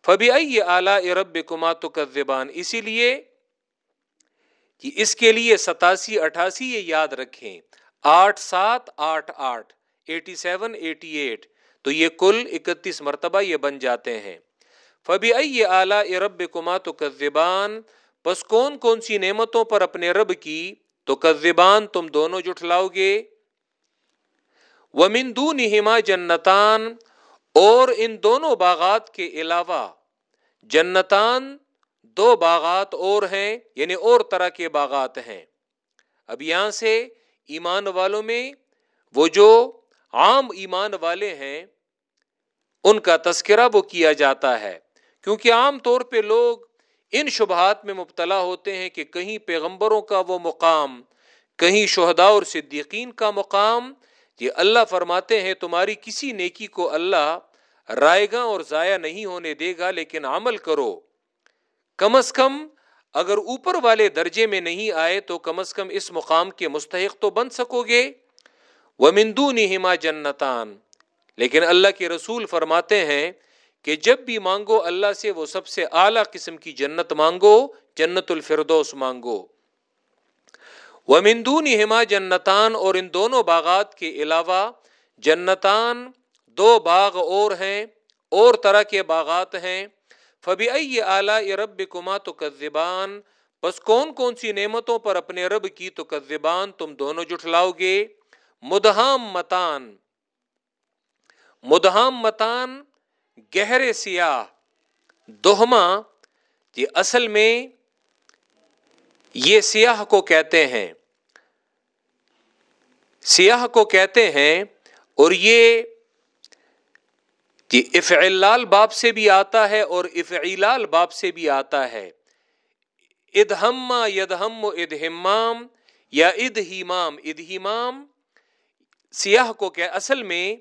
فبی اعلی رب کما تو زبان اسی لیے کہ اس کے لیے ستاسی، اٹھاسی یہ یاد رکھیں۔ آٹھ سات، آٹھ آٹھ، ایٹی سیون، ایٹی ایٹ۔ تو یہ کل اکتیس مرتبہ یہ بن جاتے ہیں۔ فبی اعلی رب کما تو زبان بس کون کون سی نعمتوں پر اپنے رب کی تو کزبان تم دونوں جٹلاؤ گے؟ وہ نہما جنتان، اور ان دونوں باغات کے علاوہ، جنتان دو باغات اور ہیں یعنی اور طرح کے باغات ہیں۔ اب یہاں سے ایمان والوں میں وہ جو عام ایمان والے ہیں، ان کا تذکرہ وہ کیا جاتا ہے۔ کیونکہ عام طور پہ لوگ ان شبہات میں مبتلا ہوتے ہیں کہ کہیں پیغمبروں کا وہ مقام، کہیں شہداء اور صدیقین کا مقام۔ یہ اللہ فرماتے ہیں، تمہاری کسی نیکی کو اللہ رائے گا اور ضائع نہیں ہونے دے گا، لیکن عمل کرو۔ کم از کم اگر اوپر والے درجے میں نہیں آئے تو کم از کم اس مقام کے مستحق تو بن سکو گے۔ وہ مندو نہما جنتان۔ لیکن اللہ کے رسول فرماتے ہیں کہ جب بھی مانگو اللہ سے، وہ سب سے اعلی قسم کی جنت مانگو، جنت الفردوس مانگو۔ وہ مندون ہما جنتان، اور ان دونوں باغات کے علاوہ جنتان دو باغ اور ہیں، اور طرح کے باغات ہیں۔ فبی اعلی رب کما تو کزبان بس کون کون سی نعمتوں پر اپنے رب کی تو کزبان تم دونوں جٹلاؤ گے؟ مدہام متان مدہام متان گہرے سیاہ دوہما یہ جی اصل میں یہ سیاہ کو کہتے ہیں۔ سیاہ کو کہتے ہیں اور یہ جی افعلال باپ سے بھی آتا ہے اور افعلال باپ سے بھی آتا ہے۔ ادہم یدہم و ادہمام یا ادہیمام ادہیمام سیاہ کو کہ اصل میں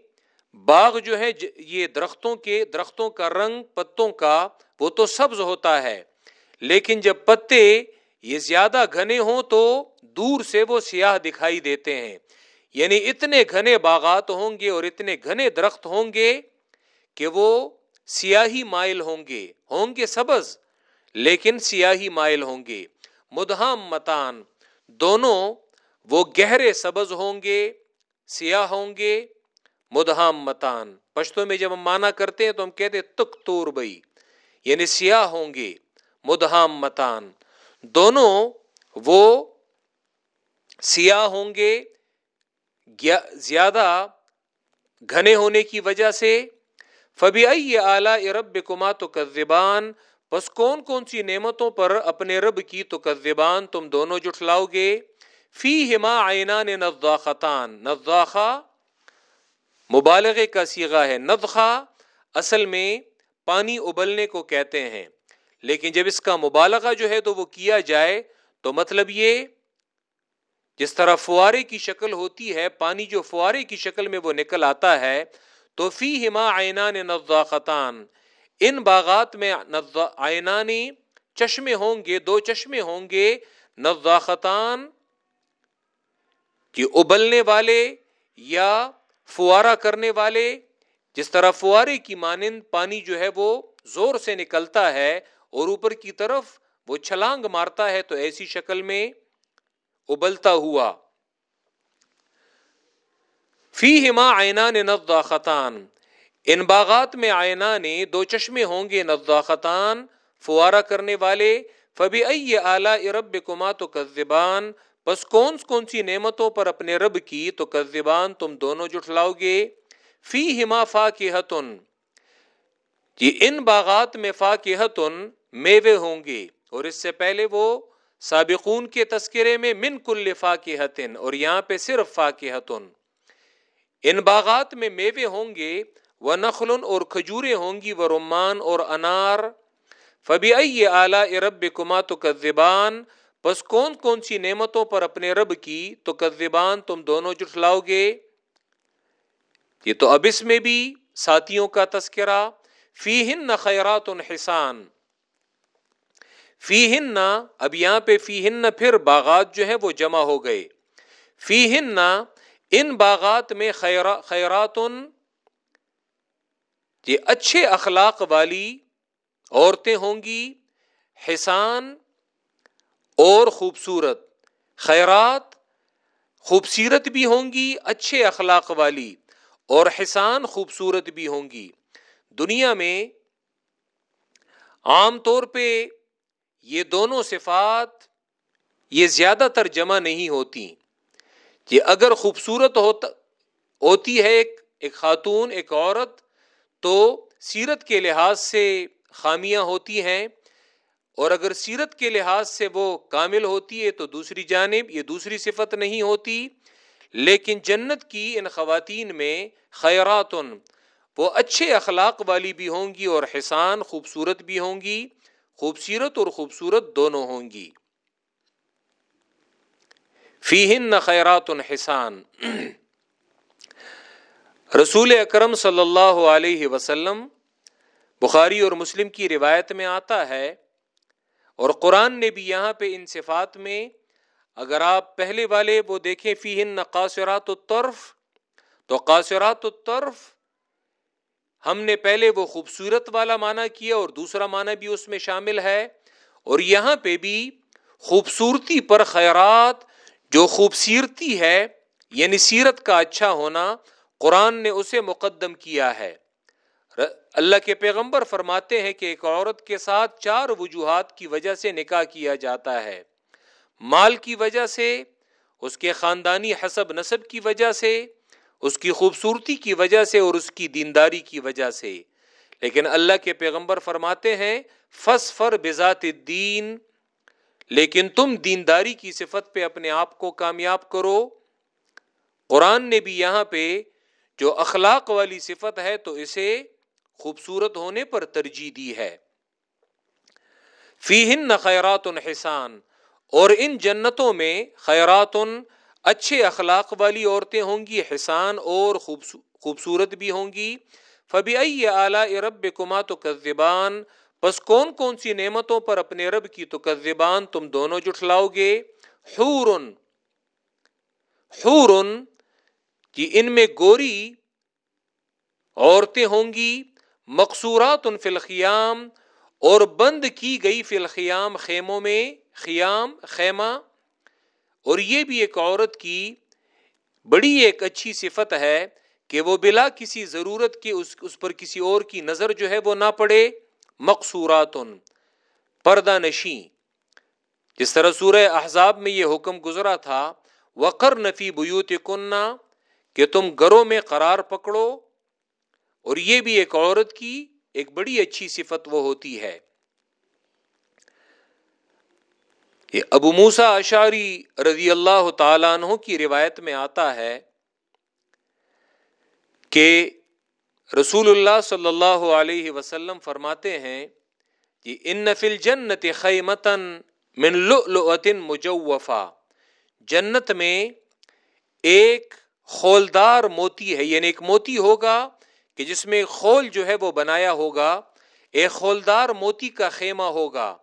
باغ جو ہے یہ درختوں کے، درختوں کا رنگ، پتوں کا، وہ تو سبز ہوتا ہے۔ لیکن جب پتے یہ زیادہ گھنے ہوں تو دور سے وہ سیاہ دکھائی دیتے ہیں۔ یعنی اتنے گھنے باغات ہوں گے اور اتنے گھنے درخت ہوں گے کہ وہ سیاہی مائل ہوں گے ہوں گے سبز، لیکن سیاہی مائل ہوں گے۔ مدہم متان، دونوں وہ گہرے سبز ہوں گے، سیاہ ہوں گے۔ مدہام متان پشتوں میں جب ہم مانا کرتے ہیں تو ہم کہتے ہیں تک تور بئی یعنی سیاہ ہوں گے مدہام متان دونوں وہ سیاہ ہوں گے زیادہ گھنے ہونے کی وجہ سے۔ فبی اعلی رب کما تو کزبان بس کون کون سی نعمتوں پر اپنے رب کی تو کزبان تم دونوں جٹلاؤ گے؟ فی ہما آئینہ نے نزاخان نزاخا مبالغے کا سیگا ہے ندخا اصل میں پانی ابلنے کو کہتے ہیں۔ لیکن جب اس کا مبالغہ جو ہے تو وہ کیا جائے تو مطلب یہ، جس طرح فوارے کی شکل ہوتی ہے، پانی جو فوارے کی شکل میں وہ نکل آتا ہے، تو فی ہما آئینان نزاخان ان باغات میں آئینانی چشمے ہوں گے، دو چشمے ہوں گے۔ نزاختان کہ ابلنے والے یا فوارا کرنے والے، جس طرح فوارے کی مانند پانی جو ہے وہ زور سے نکلتا ہے اور اوپر کی طرف وہ چھلانگ مارتا ہے، تو ایسی شکل میں ابلتا ہوا۔ فی ہما آئنا نے خطان ان باغات میں آئنا نے دو چشمے ہوں گے خطان فوارا کرنے والے۔ فبی اعلی ارب کما تو کزبان بس کون کون سی نعمتوں پر اپنے رب کی تو کزبان تم دونوں جٹلاؤ گے؟ فی ہما فا کی ان باغات میں فا میوے ہوں گے۔ اور اس سے پہلے وہ سابقون کے تذکرے میں من کل فا اور یہاں پہ صرف فا ان باغات میں میوے ہوں گے، وہ نخلن اور کھجورے ہوں گی، وہ رمان اور انار۔ فبی اعلی ارب کما تو بس کون کون سی نعمتوں پر اپنے رب کی تو کذبان تم دونوں جٹلاؤ گے؟ یہ تو اب اس میں بھی ساتھیوں کا تذکرہ فی ہن خیرات حسان۔ فی ہن اب یہاں پہ فی ہن پھر باغات جو ہے وہ جمع ہو گئے۔ فی ہن ان باغات میں خیرات، یہ اچھے اخلاق والی عورتیں ہوں گی۔ حسان اور خوبصورت خیرات خوبصورت بھی ہوں گی، اچھے اخلاق والی، اور حسان خوبصورت بھی ہوں گی۔ دنیا میں عام طور پہ یہ دونوں صفات، یہ زیادہ تر جمع نہیں ہوتی۔ کہ اگر خوبصورت ہوتا ہوتی ہے ایک ایک خاتون، ایک عورت، تو سیرت کے لحاظ سے خامیاں ہوتی ہیں۔ اور اگر سیرت کے لحاظ سے وہ کامل ہوتی ہے تو دوسری جانب یہ دوسری صفت نہیں ہوتی، لیکن جنت کی ان خواتین میں خیرات وہ اچھے اخلاق والی بھی ہوں گی اور حسان، خوبصورت بھی ہوں گی۔ خوبصورت اور خوبصورت دونوں ہوں گی۔ فیہن خیرات حسان۔ رسول اکرم صلی اللہ علیہ وسلم، بخاری اور مسلم کی روایت میں آتا ہے اور قرآن نے بھی یہاں پہ ان صفات میں، اگر آپ پہلے والے وہ دیکھیں فی ہن قاصرات الطرف، تو قاصرات الطرف ہم نے پہلے وہ خوبصورت والا معنی کیا اور دوسرا معنی بھی اس میں شامل ہے۔ اور یہاں پہ بھی خوبصورتی پر خیرات، جو خوبصورتی ہے یعنی سیرت کا اچھا ہونا، قرآن نے اسے مقدم کیا ہے۔ اللہ کے پیغمبر فرماتے ہیں کہ ایک عورت کے ساتھ چار وجوہات کی وجہ سے نکاح کیا جاتا ہے۔ مال کی وجہ سے، اس کے خاندانی حسب نصب کی وجہ سے، اس کی خوبصورتی کی وجہ سے اور اس کی دینداری کی وجہ سے۔ لیکن اللہ کے پیغمبر فرماتے ہیں فس فر بذات الدین۔ لیکن تم دینداری کی صفت پہ اپنے آپ کو کامیاب کرو۔ قرآن نے بھی یہاں پہ جو اخلاق والی صفت ہے تو اسے خوبصورت ہونے پر ترجیح دی ہے۔ فی ہند خیرات حسان، اور ان جنتوں میں خیرات اچھے اخلاق والی عورتیں ہوں گی، حسان اور خوبصورت بھی ہوں گی۔ فبی اعلی رب کما تو کذبان بس کون کون سی نعمتوں پر اپنے رب کی تو کذبان تم دونوں جٹلاؤ گے؟ حورن حورن، کہ ان میں گوری عورتیں ہوں گی۔ مقصورات ان فلخیام اور بند کی گئی فلخیام خیموں میں، خیام، خیمہ۔ اور یہ بھی ایک عورت کی بڑی ایک اچھی صفت ہے کہ وہ بلا کسی ضرورت کے اس اس پر کسی اور کی نظر جو ہے وہ نہ پڑے۔ مقصورات پردہ نشیں۔ جس طرح سورہ احزاب میں یہ حکم گزرا تھا وقر نفی بیوت کنہ کہ تم گھروں میں قرار پکڑو اور یہ بھی ایک عورت کی ایک بڑی اچھی صفت وہ ہوتی ہے۔ یہ ابو موسا اشاری رضی اللہ تعالیٰ عنہ کی روایت میں آتا ہے کہ رسول اللہ صلی اللہ علیہ وسلم فرماتے ہیں کہ ان نفل جنت خیمتن من لؤلؤت مجوفا جنت میں ایک خولدار موتی ہے یعنی ایک موتی ہوگا کہ جس میں خول جو ہے وہ بنایا ہوگا ایک خولدار موتی کا خیمہ ہوگا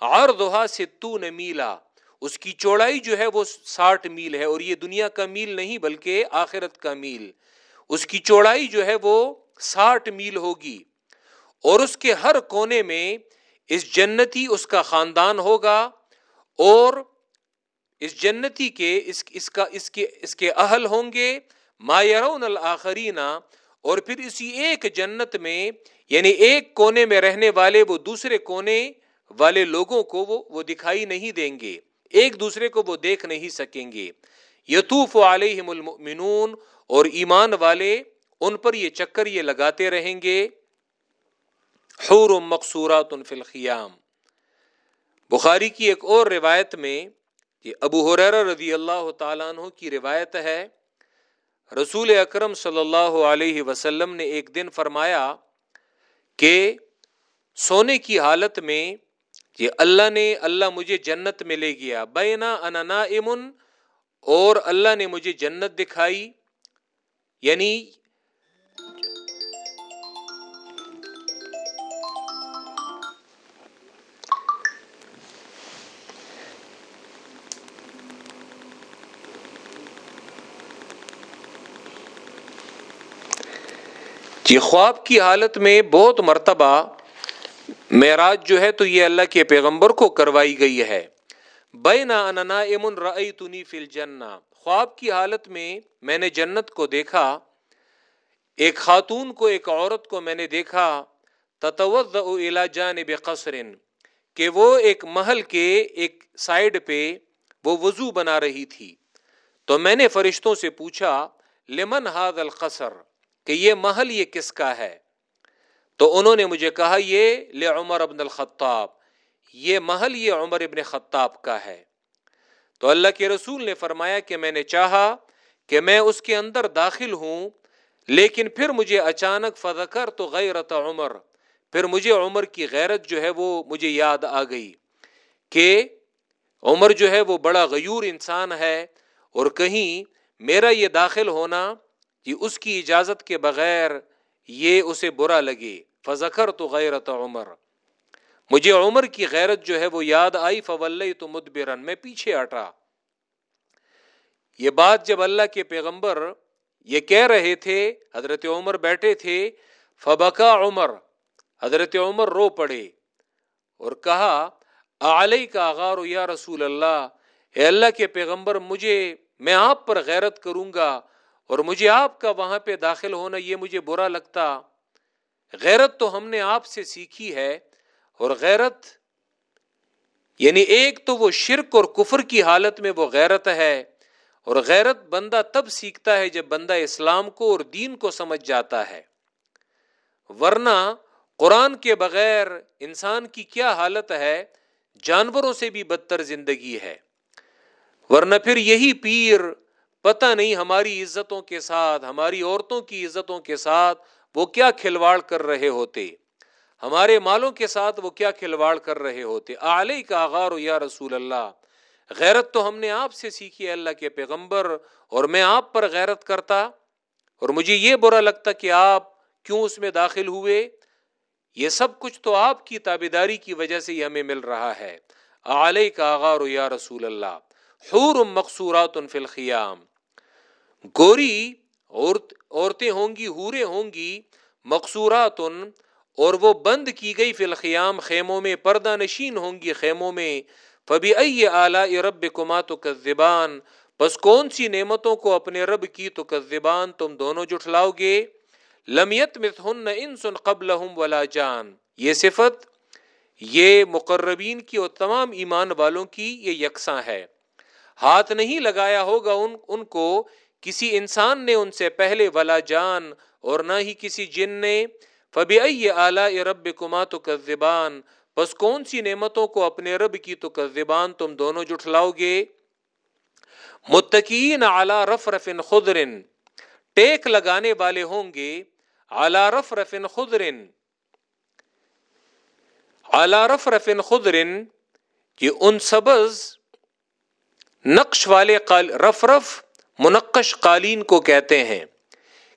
اور دوہا ستون میلا۔ اس کی چوڑائی جو ہے وہ ساٹھ میل ہے اور یہ دنیا کا میل نہیں بلکہ آخرت کا میل۔ اس کی چوڑائی جو ہے وہ ساٹھ میل ہوگی۔ اور اس کے ہر کونے میں اس جنتی اس کا خاندان ہوگا اور اس جنتی کے اس اس کا اس کے اس کے اہل ہوں گے۔ مایرون الآخرینہ اور پھر اسی ایک جنت میں یعنی ایک کونے میں رہنے والے، وہ دوسرے کونے والے لوگوں کو وہ وہ دکھائی نہیں دیں گے۔ ایک دوسرے کو وہ دیکھ نہیں سکیں گے۔ یتوف علیہم المؤمنون اور ایمان والے ان پر یہ چکر یہ لگاتے رہیں گے۔ حور مقصورات فی الخیام۔ بخاری کی ایک اور روایت میں، یہ ابو حریر رضی اللہ تعالیٰ عنہ کی روایت ہے رسول اکرم صلی اللہ علیہ وسلم نے ایک دن فرمایا کہ سونے کی حالت میں یہ اللہ نے، اللہ مجھے جنت میں لے گیا۔ بینا اننا امن اور اللہ نے مجھے جنت دکھائی۔ یعنی یہ خواب کی حالت میں بہت مرتبہ معراج جو ہے تو یہ اللہ کے پیغمبر کو کروائی گئی ہے۔ بینا اننا امن رئی تنی فل جنا خواب کی حالت میں میں نے جنت کو دیکھا، ایک خاتون کو، ایک عورت کو میں نے دیکھا تتوز الا جانب قصرن کہ وہ ایک محل کے ایک سائڈ پہ وہ وضو بنا رہی تھی۔ تو میں نے فرشتوں سے پوچھا، لمن ہاد القصر؟ کہ یہ محل یہ کس کا ہے؟ تو انہوں نے مجھے کہا، یہ لے عمر ابن الخطاب، یہ محل یہ عمر ابن خطاب کا ہے۔ تو اللہ کے رسول نے فرمایا کہ میں نے چاہا کہ میں اس کے اندر داخل ہوں، لیکن پھر مجھے اچانک فذکر تو غیرت عمر، پھر مجھے عمر کی غیرت جو ہے وہ مجھے یاد آ گئی کہ عمر جو ہے وہ بڑا غیور انسان ہے اور کہیں میرا یہ داخل ہونا جی اس کی اجازت کے بغیر یہ اسے برا لگے۔ فضکر تو غیرت عمر۔ مجھے عمر کی غیرت جو ہے وہ یاد آئی فول تو مدبرن میں پیچھے ہٹا۔ یہ بات جب اللہ کے پیغمبر یہ کہہ رہے تھے، حضرت عمر بیٹھے تھے فبکا عمر۔ حضرت عمر رو پڑے اور کہا علیہ کا آغار یا رسول اللہ اے اللہ کے پیغمبر، مجھے، میں آپ پر غیرت کروں گا۔ اور مجھے آپ کا وہاں پہ داخل ہونا یہ مجھے برا لگتا۔ غیرت تو ہم نے آپ سے سیکھی ہے اور غیرت یعنی ایک تو وہ شرک اور کفر کی حالت میں وہ غیرت ہے۔ اور غیرت بندہ تب سیکھتا ہے جب بندہ اسلام کو اور دین کو سمجھ جاتا ہے۔ ورنہ قرآن کے بغیر انسان کی کیا حالت ہے؟ جانوروں سے بھی بدتر زندگی ہے۔ ورنہ پھر یہی پیر پتہ نہیں ہماری عزتوں کے ساتھ، ہماری عورتوں کی عزتوں کے ساتھ وہ کیا کھلواڑ کر رہے ہوتے۔ ہمارے مالوں کے ساتھ وہ کیا کھلواڑ کر رہے ہوتے۔ آلے کا آغار یا رسول اللہ، غیرت تو ہم نے آپ سے سیکھی اللہ کے پیغمبر، اور میں آپ پر غیرت کرتا۔ اور مجھے یہ برا لگتا کہ آپ کیوں اس میں داخل ہوئے۔ یہ سب کچھ تو آپ کی تابیداری کی وجہ سے ہمیں مل رہا ہے۔ آلے کا آغار یا رسول اللہ، حور مقصورات فی الخیام گوری عورت عورتیں ہوں گی، ہورے ہوں گی مقصورات اور وہ بند کی گئی فی الخیام خیموں میں، پردہ نشین ہوں گی خیموں میں۔ فبی ائی اعلی رب کما تو کذبان بس کون سی نعمتوں کو اپنے رب کی تو کذبان تم دونوں جٹلاؤ گے؟ لمیت مثہن ان سن قبل ولا جان۔ یہ صفت یہ مقربین کی اور تمام ایمان والوں کی یہ یکساں ہے۔ ہاتھ نہیں لگایا ہوگا ان ان کو کسی انسان نے ان سے پہلے ولا جان اور نہ ہی کسی جن نے۔ فبی اعلی رب کما تو کذبان بس کون سی نعمتوں کو اپنے رب کی تو کذبان تم دونوں جٹلاؤ گے متقین اعلی رف رفن خدرن ٹیک لگانے والے ہوں گے۔ اعلی رف رفن خدرن اعلی رف رفن خدرن یہ ان سبز نقش والے رف رف منقش قالین کو کہتے ہیں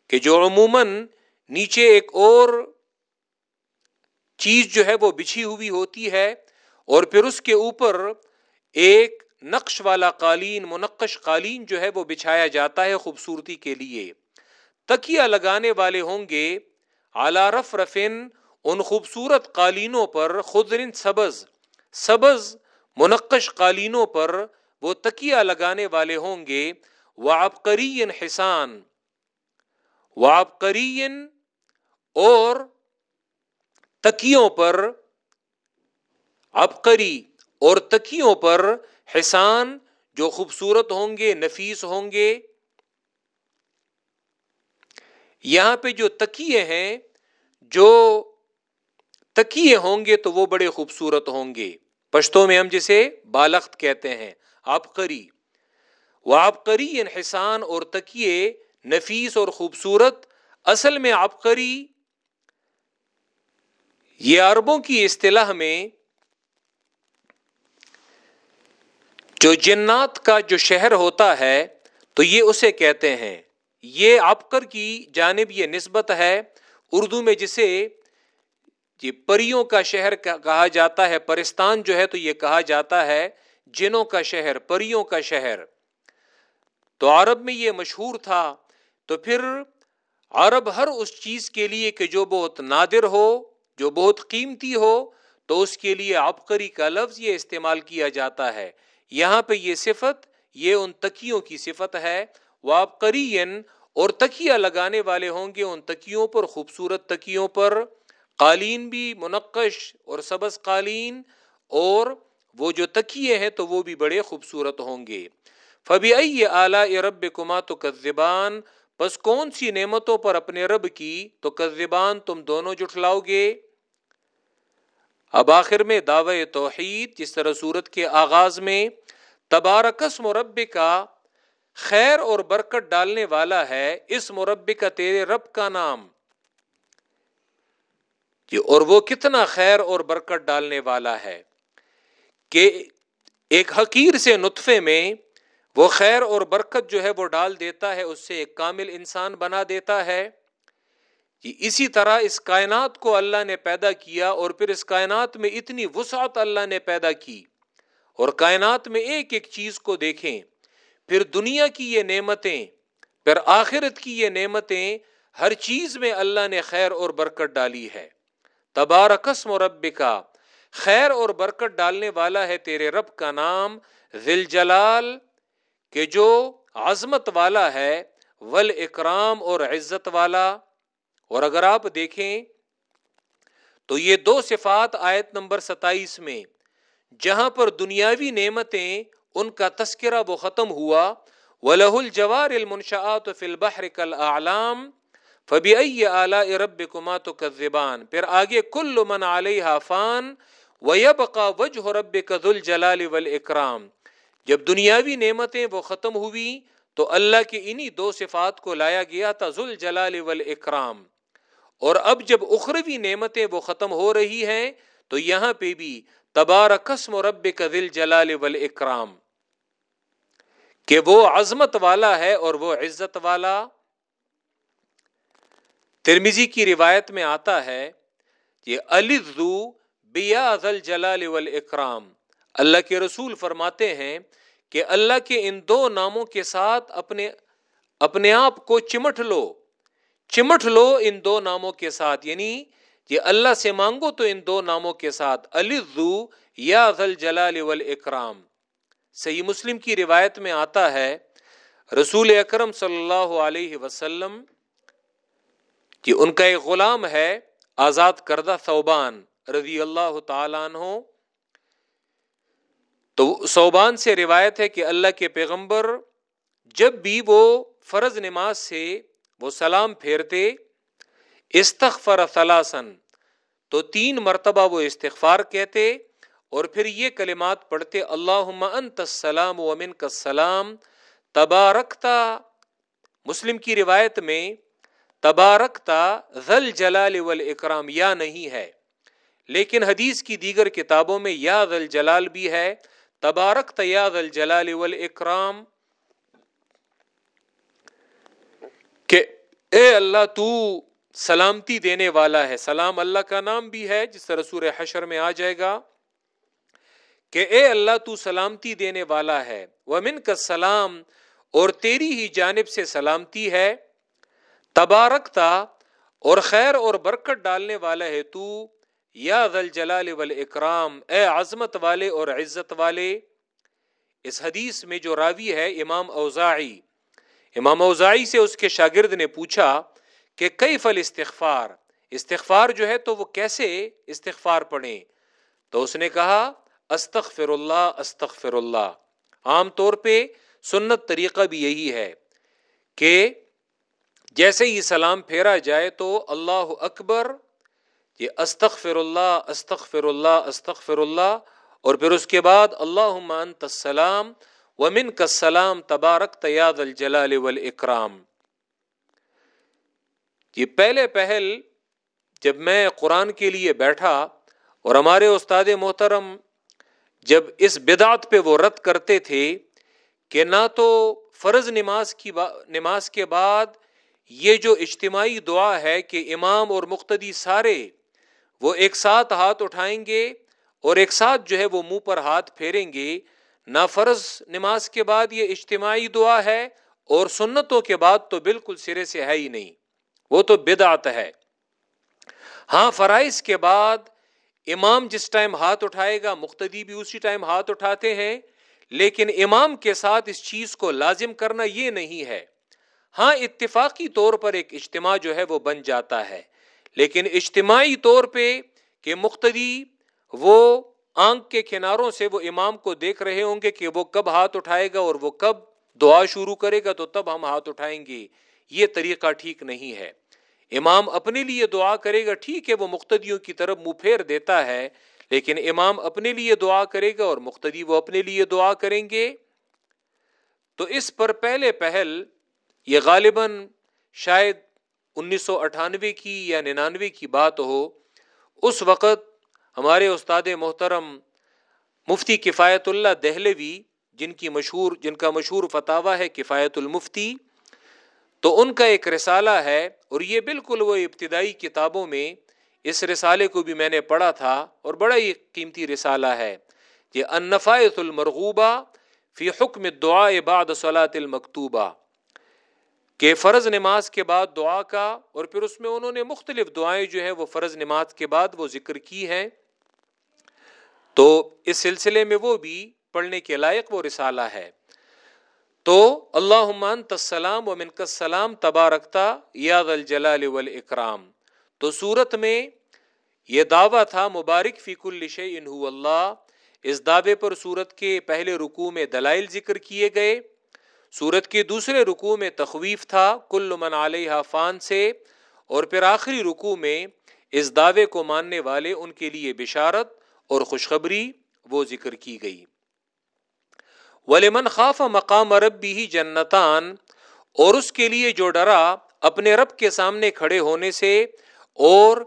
کہ جو عموماً نیچے ایک اور چیز جو ہے وہ بچھی ہوئی ہوتی ہے اور پھر اس کے اوپر ایک نقش والا قالین، منقش قالین جو ہے وہ بچھایا جاتا ہے خوبصورتی کے لیے۔ تکیا لگانے والے ہوں گے اعلی رف رفن ان خوبصورت قالینوں پر خدرن سبز سبز منقش قالینوں پر وہ تکیا لگانے والے ہوں گے وہ آبقرین حسان وہ آبقرین اور تکیوں پر ابقری اور تکیوں پر حسان جو خوبصورت ہوں گے، نفیس ہوں گے۔ یہاں پہ جو تکیے ہیں، جو تکیے ہوں گے تو وہ بڑے خوبصورت ہوں گے۔ پشتوں میں ہم جسے بالخت کہتے ہیں آبقری وہ آبقری انحسان اور تکیے، نفیس اور خوبصورت، اصل میں آبقری یہ عربوں کی اصطلاح میں جو جنات کا جو شہر ہوتا ہے، تو یہ اسے کہتے ہیں۔ یہ آبکر کی جانب یہ نسبت ہے۔ اردو میں جسے یہ پریوں کا شہر کہا جاتا ہے، پرستان جو ہے تو یہ کہا جاتا ہے۔ جنوں کا شہر، پریوں کا شہر۔ تو عرب میں یہ مشہور تھا۔ تو پھر عرب ہر اس چیز کے لیے کہ جو بہت نادر ہو، جو بہت قیمتی ہو، تو اس کے لیے آبکری کا لفظ یہ استعمال کیا جاتا ہے۔ یہاں پہ یہ صفت، یہ ان تکیوں کی صفت ہے۔ وہ آبکری اور تکیا لگانے والے ہوں گے ان تکیوں پر، خوبصورت تکیوں پر۔ قالین بھی منقش اور سبز قالین اور وہ جو تکیے ہیں تو وہ بھی بڑے خوبصورت ہوں گے۔ فبی اعلی رب کما تو کذبان بس کون سی نعمتوں پر اپنے رب کی تو کذبان تم دونوں جٹلاؤ گے؟ اب آخر میں دعوی توحید، جس طرح صورت کے آغاز میں تبارکس مربع کا خیر اور برکت ڈالنے والا ہے اس مربع کا تیرے رب کا نام۔ جی اور وہ کتنا خیر اور برکت ڈالنے والا ہے کہ ایک حقیر سے نطفے میں وہ خیر اور برکت جو ہے وہ ڈال دیتا ہے، اس سے ایک کامل انسان بنا دیتا ہے۔ کہ اسی طرح اس کائنات کو اللہ نے پیدا کیا اور پھر اس کائنات میں اتنی وسعت اللہ نے پیدا کی۔ اور کائنات میں ایک ایک چیز کو دیکھیں، پھر دنیا کی یہ نعمتیں، پھر آخرت کی یہ نعمتیں، ہر چیز میں اللہ نے خیر اور برکت ڈالی ہے۔ تبارکسم رب کا خیر اور برکت ڈالنے والا ہے تیرے رب کا نام، ذل جلال کہ جو عظمت والا ہے ول اکرام اور عزت والا۔ اور اگر آپ دیکھیں تو یہ دو صفات آیت نمبر ستائیس میں، جہاں پر دنیاوی نعمتیں ان کا تذکرہ وہ ختم ہوا ولہ الجوار المنشآت فی البحر کل اعلام فبی اعلی رب پھر آگے کل من علیہ فان ویبقا وجہ رب کذ الجلال والاکرام جب دنیاوی نعمتیں وہ ختم ہوئی تو اللہ کی انہی دو صفات کو لایا گیا تھا ذل جلال والاکرام۔ اور اب جب اخروی نعمتیں وہ ختم ہو رہی ہیں تو یہاں پہ بھی تبار قسم رب کا دل جلال ول اکرام کہ وہ عظمت والا ہے اور وہ عزت والا۔ ترمیزی کی روایت میں آتا ہے کہ الزو بیا ذل جلال ول اکرام اللہ کے رسول فرماتے ہیں کہ اللہ کے ان دو ناموں کے ساتھ اپنے اپنے آپ کو چمٹ لو چمٹ لو ان دو ناموں کے ساتھ۔ یعنی یہ اللہ سے مانگو تو ان دو ناموں کے ساتھ۔ الزو یا ذل جلال اکرام صحیح مسلم کی روایت میں آتا ہے، رسول اکرم صلی اللہ علیہ وسلم کہ ان کا ایک غلام ہے، آزاد کردہ صوبان رضی اللہ تعالیٰ عنہ۔ تو صوبان سے روایت ہے کہ اللہ کے پیغمبر جب بھی وہ فرض نماز سے وہ سلام پھیرتے، استغفر ثلاثن تو تین مرتبہ وہ استغفار کہتے اور پھر یہ کلمات پڑھتے اللہ انت السلام و امن کا سلام تبارکتا مسلم کی روایت میں تبارکتا ذل جلال والاکرام، یا نہیں ہے، لیکن حدیث کی دیگر کتابوں میں یا ذل جلال بھی ہے تبارک یا ذل جلال والاکرام کہ اے اللہ تو سلامتی دینے والا ہے، سلام اللہ کا نام بھی ہے، جس طرح سور حشر میں آ جائے گا، کہ اے اللہ تو سلامتی دینے والا ہے ومن کا سلام اور تیری ہی جانب سے سلامتی ہے تبارکتا اور خیر اور برکت ڈالنے والا ہے تو یا ذل جلال والاکرام، اے عظمت والے اور عزت والے، اس حدیث میں جو راوی ہے امام اوزاعی، امام اوزائی سے اس کے شاگرد نے پوچھا کہ کئی فل استغفار استغفار جو ہے تو وہ کیسے استغفار پڑھیں؟ تو اس نے کہا استغفر اللہ استغفر اللہ عام طور پہ سنت طریقہ بھی یہی ہے کہ جیسے ہی سلام پھیرا جائے تو اللہ اکبر یہ استغفر اللہ استغفر اللہ استغفر اللہ، اور پھر اس کے بعد اللہ انت السلام ومن کا سلام تبارک تیاد الجلال والاکرام۔ یہ پہلے پہل جب میں قرآن کے لیے بیٹھا اور ہمارے استاد محترم جب اس بدعت پہ وہ رد کرتے تھے کہ نہ تو فرض نماز کی با، نماز کے بعد یہ جو اجتماعی دعا ہے کہ امام اور مقتدی سارے وہ ایک ساتھ ہاتھ اٹھائیں گے اور ایک ساتھ جو ہے وہ منہ پر ہاتھ پھیریں گے نہ فرض نماز کے بعد یہ اجتماعی دعا ہے اور سنتوں کے بعد تو بالکل سرے سے ہے ہی نہیں، وہ تو بدعت ہے۔ ہاں فرائض کے بعد امام جس ٹائم ہاتھ اٹھائے گا مختدی بھی اسی ٹائم ہاتھ اٹھاتے ہیں، لیکن امام کے ساتھ اس چیز کو لازم کرنا یہ نہیں ہے۔ ہاں اتفاقی طور پر ایک اجتماع جو ہے وہ بن جاتا ہے۔ لیکن اجتماعی طور پہ کہ مختدی وہ آنکھ کے کناروں سے وہ امام کو دیکھ رہے ہوں گے کہ وہ کب ہاتھ اٹھائے گا اور وہ کب دعا شروع کرے گا تو تب ہم ہاتھ اٹھائیں گے، یہ طریقہ ٹھیک نہیں ہے۔ امام اپنے لیے دعا کرے گا، ٹھیک ہے، وہ مختدیوں کی طرف منہ پھیر دیتا ہے، لیکن امام اپنے لیے دعا کرے گا اور مختدی وہ اپنے لیے دعا کریں گے۔ تو اس پر پہلے پہل یہ غالباً شاید انیس سو اٹھانوے کی یا ننانوے کی بات ہو، اس وقت ہمارے استاد محترم مفتی کفایت اللہ دہلوی، جن کی مشہور، جن کا مشہور فتح ہے کفایت المفتی، تو ان کا ایک رسالہ ہے اور یہ بالکل وہ ابتدائی کتابوں میں اس رسالے کو بھی میں نے پڑھا تھا اور بڑا ہی قیمتی رسالہ ہے یہ انفایت المرغوبہ فی حکم دعا بعد صلاۃ المکتوبہ۔ کہ فرض نماز کے بعد دعا کا اور پھر اس میں انہوں نے مختلف دعائیں جو ہیں وہ فرض نماز کے بعد وہ ذکر کی ہیں۔ تو اس سلسلے میں وہ بھی پڑھنے کے لائق وہ رسالہ ہے۔ تو اللہ تسلام و من السلام تبا رکھتا یاد الجلال والاکرام۔ تو صورت میں یہ دعویٰ تھا، مبارک فی کل انہو اللہ۔ اس دعوے پر صورت کے پہلے رکوع میں دلائل ذکر کیے گئے۔ سورت کے دوسرے رکوع میں تخویف تھا، کل من علیہ فان سے، اور پھر آخری رکوع میں اس دعوے کو ماننے والے ان کے لیے بشارت اور خوشخبری وہ ذکر کی گئی۔ ولیمن خاف مقام رب بھی جنتان، اور اس کے لیے جو ڈرا اپنے رب کے سامنے کھڑے ہونے سے، اور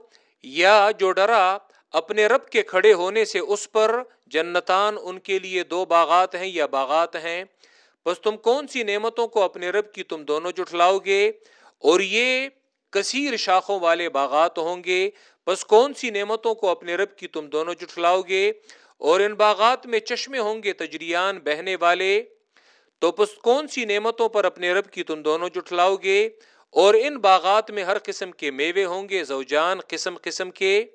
یا جو ڈرا اپنے رب کے کھڑے ہونے سے اس پر جنتان ان کے لیے دو باغات ہیں یا باغات ہیں بس تم کون سی نعمتوں کو اپنے رب کی تم دونوں جٹلاؤ گے اور یہ کثیر شاخوں والے باغات ہوں گے بس کون سی نعمتوں کو اپنے رب کی تم دونوں جٹلاؤ گے اور ان باغات میں چشمے ہوں گے تجریان بہنے والے؟ تو پس کون سی نعمتوں پر اپنے رب کی تم دونوں جٹلاؤ گے اور ان باغات میں ہر قسم کے میوے ہوں گے زوجان قسم قسم کے؟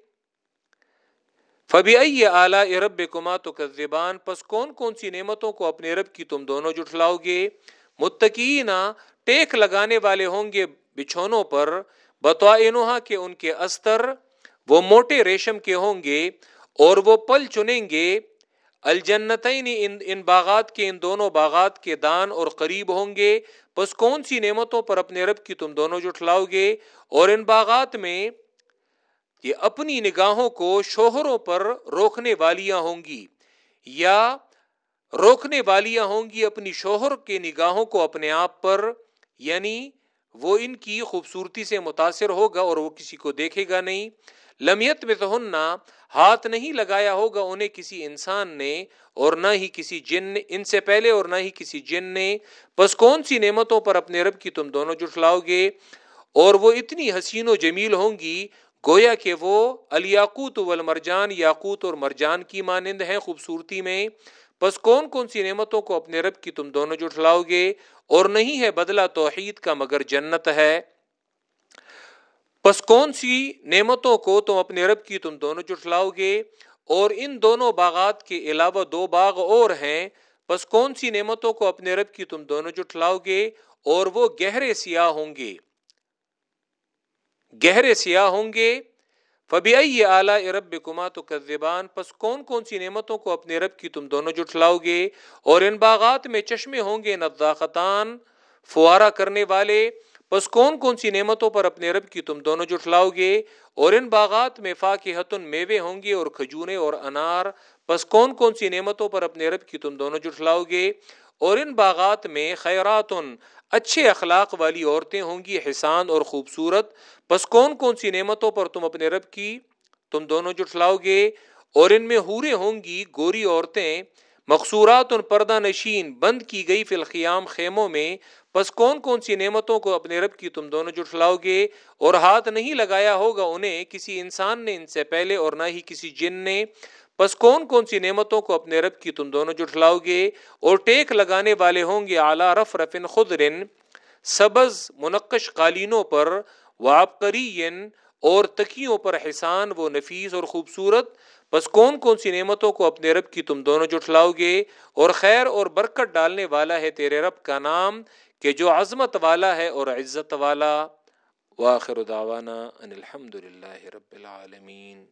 فبی اعلی ارب کما تو کذبان پس کون کون سی نعمتوں کو اپنے رب کی تم دونوں جٹلاؤ گے؟ متقینا ٹیک لگانے والے ہوں گے بچھونوں پر بتوا انوہا کے ان کے استر، وہ موٹے ریشم کے ہوں گے اور وہ پل چنیں گے۔ الجنتین، ان ان باغات کے، ان دونوں باغات کے دان اور قریب ہوں گے۔ پس کون سی نعمتوں پر اپنے رب کی تم دونوں جٹلاؤ گے؟ اور ان باغات میں یہ اپنی نگاہوں کو شوہروں پر روکنے والیاں ہوں گی یا روکنے والیاں ہوں گی اپنی شوہر کے نگاہوں کو اپنے آپ پر یعنی وہ ان کی خوبصورتی سے متاثر ہوگا اور وہ کسی کو دیکھے گا نہیں۔ لمیت میں تو ہاتھ نہیں لگایا ہوگا انہیں کسی انسان نے اور نہ ہی کسی جن نے، ان سے پہلے اور نہ ہی کسی جن نے۔ بس کون سی نعمتوں پر اپنے رب کی تم دونوں جٹلاؤ گے؟ اور وہ اتنی حسین و جمیل ہوں گی گویا کہ وہ الیاقوت والمرجان، یاقوت اور مرجان کی مانند ہیں خوبصورتی میں۔ بس کون کون سی نعمتوں کو اپنے رب کی تم دونوں جٹلاؤ گے؟ اور نہیں ہے بدلہ توحید کا مگر جنت ہے۔ بس کون سی نعمتوں کو تم اپنے رب کی تم دونوں جٹلاؤ گے؟ اور ان دونوں باغات کے علاوہ دو باغ اور ہیں۔ بس کون سی نعمتوں کو اپنے رب کی تم دونوں جٹلاؤ گے؟ اور وہ گہرے سیاہ ہوں گے۔ گہرے سیاہ ہوں گے۔ فبی اعلی رب کما تو کذبان پس کون کون سی نعمتوں کو اپنے رب کی تم دونوں جٹلاؤ گے؟ اور ان باغات میں چشمے ہوں گے نزاقتان فوارا کرنے والے۔ پس کون کون سی نعمتوں پر اپنے رب کی تم دونوں جٹلاؤ گے؟ اور ان باغات میں فاقحتن میوے ہوں گے اور کھجورے اور انار۔ پس کون کون سی نعمتوں پر اپنے رب کی تم دونوں جٹلاؤ گے؟ اور ان باغات میں خیراتن اچھے اخلاق والی عورتیں ہوں گی حسان اور خوبصورت۔ بس کون کون سی نعمتوں پر تم اپنے رب کی تم دونوں جٹلاؤ گے؟ اور ان میں ہورے ہوں گی، گوری عورتیں۔ مقصورات ان پردہ نشین، بند کی گئی فی الخیام خیموں میں۔ بس کون کون سی نعمتوں کو اپنے رب کی تم دونوں جٹلاؤ گے؟ اور ہاتھ نہیں لگایا ہوگا انہیں، کسی انسان نے ان سے پہلے اور نہ ہی کسی جن نے۔ بس کون کون سی نعمتوں کو اپنے رب کی تم دونوں جٹلاؤ گے اور ٹیک لگانے والے ہوں گے اعلیٰ رف رفن خود رن سبز منقش قالینوں پر وابقری اور تکیوں پر حسان وہ نفیس اور خوبصورت۔ بس کون کون سی نعمتوں کو اپنے رب کی تم دونوں جٹلاؤ گے اور خیر اور برکت ڈالنے والا ہے تیرے رب کا نام کہ جو عظمت والا ہے اور عزت والا۔ واخر دعوانا ان الحمد للہ رب العالمین۔